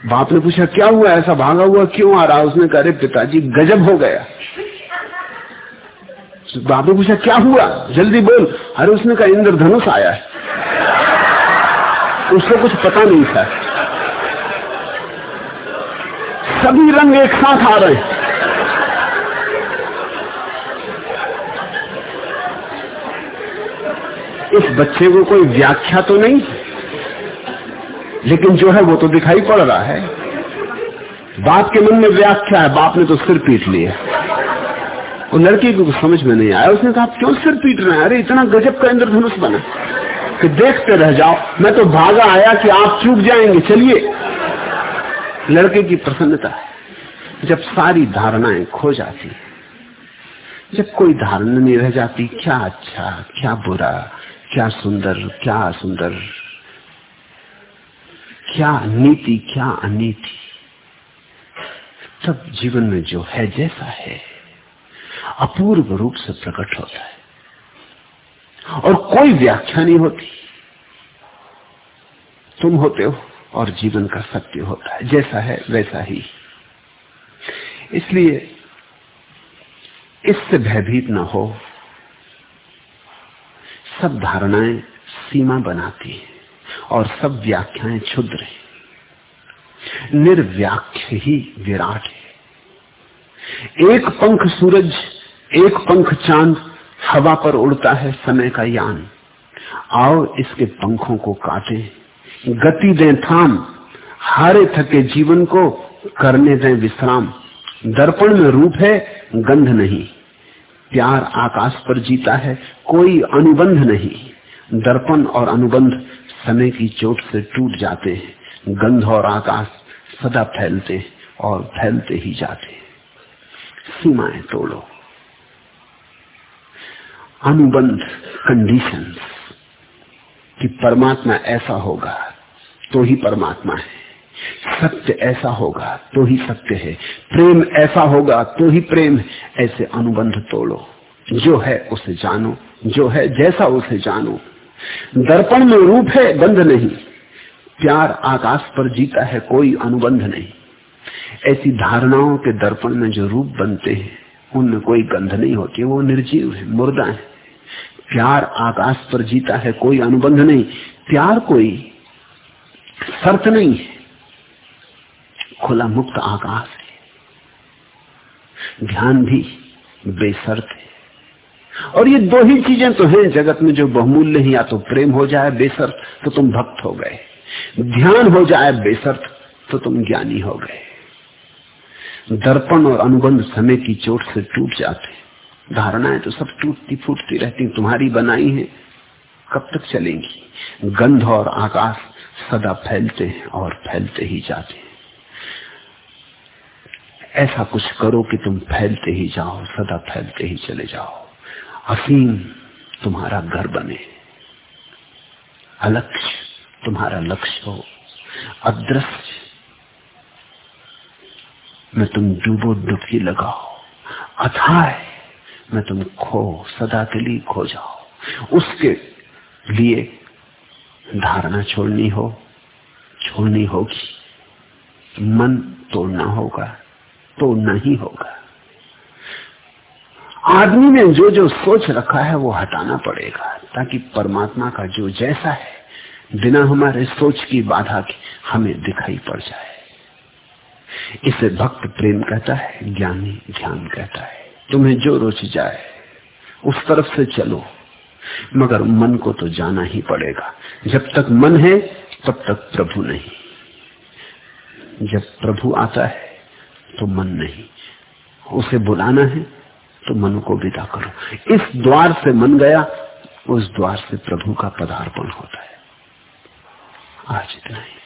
बाप ने पूछा, क्या हुआ? ऐसा भागा हुआ क्यों आ रहा? उसने कहा पिताजी, गजब हो गया। बाप ने पूछा, क्या हुआ? जल्दी बोल। अरे, उसने कहा, इंद्रधनुष आया है। उसको कुछ पता नहीं था। सभी रंग एक साथ आ रहे। इस बच्चे को कोई व्याख्या तो नहीं? लेकिन जो है, वो तो दिखाई पड़ रहा है। बाप के मन में व्याख्या है, बाप ने तो सिर पीट लिया। और लड़की को समझ में नहीं आया। उसने कहा, क्यों सिर पीट रहे हैं? अरे, इतना गजब का इंद्रधनुष बना कि देखते रह जाओ। मैं तो भागा आया कि आप चूक जाएँगे। चलिए। लड़के की प्रसन्नता जब सारी धारणाएँ खो जाती जब कोई धारणा नहीं रह जाती, क्या अच्छा क्या बुरा, क्या सुंदर क्या सुंदर क्या नीति, क्या अनीति। सब जीवन में जो है, जैसा है अपूर्व रूप से प्रकट होता है और कोई व्याख्या नहीं होती। तुम होते हो और जीवन का सत्य होता है, जैसा है, वैसा ही। इसलिए इससे भयभीत ना हो। सब धारणाएँ सीमा बनाती हैं और सब व्याख्याएँ क्षुद्र हैं। निर्व्याख्य ही विराट है। एक पंख सूरज एक पंख चाँद हवा पर उड़ता है समय का यान। आओ इसके पंखों को काटे, गति दें थाम, हारे थके जीवन को करने दें विश्राम। दर्पण में रूप है, गंध नहीं। प्यार आकाश पर जीता है, कोई अनुबंध नहीं। दर्पण और अनुबंध समय की चोट से टूट जाते हैं, गंध और आकाश सदा फैलते और फैलते ही जाते सीमाएँ तोड़ो। अनुबंध कंडीशंस कि परमात्मा ऐसा होगा तो ही परमात्मा है। सत्य ऐसा होगा तो ही सत्य है। प्रेम ऐसा होगा तो ही प्रेम ऐसे अनुबंध तोड़ो। जो है उसे जानो। जो है जैसा उसे जानो। दर्पण में रूप है, बंध नहीं। प्यार आकाश पर जीता है, कोई अनुबंध नहीं। ऐसी धारणाओं के दर्पण में जो रूप बनते हैं, उनमें कोई गंध नहीं होती। वो निर्जीव है, मुर्दा है। प्यार आकाश पर जीता है, कोई अनुबंध नहीं। प्यार कोई शर्त नहीं है। खुला मुक्त आकाश है। ध्यान भी बेसर्त है। और ये दो ही चीज़ें तो हैं जगत में जो बहुमूल्य है, या तो प्रेम हो जाए बेसर्त तो तुम भक्त हो गए। ध्यान हो जाए बेसर्त तो तुम ज्ञानी हो गए। दर्पण और अनुबंध समय की चोट से टूट जाते धारणाएँ तो सब टूटती फूटती रहती तुम्हारी बनाई है। कब तक चलेंगी? गंध और आकाश सदा फैलते हैं और फैलते ही जाते हैं। ऐसा कुछ करो कि तुम फैलते ही जाओ, सदा फैलते ही चले जाओ। असीम तुम्हारा घर बने। अलक्ष्य तुम्हारा लक्ष्य हो। अदृश्य में तुम डूबो डुबकी लगाओ अथाय में तुम खो, सदा के लिए खो जाओ। उसके लिए धारणा छोड़नी हो, छोड़नी होगी। मन तोड़ना होगा तोड़ना ही होगा। आदमी ने जो जो सोच रखा है, वो हटाना पड़ेगा, ताकि परमात्मा का जो जैसा है, बिना हमारे सोच की बाधा के हमें दिखाई पड़ जाए। इसे भक्त प्रेम कहता है, ज्ञानी ध्यान कहता है। तुम्हें जो रुच जाए, उस तरफ़ से चलो। मगर मन को तो जाना ही पड़ेगा। जब तक मन है, तब तक प्रभु नहीं। जब प्रभु आता है तो मन नहीं। उसे बुलाना है तो मन को विदा करो। इस द्वार से मन गया, उस द्वार से प्रभु का पदार्पण होता है। आज इतना ही।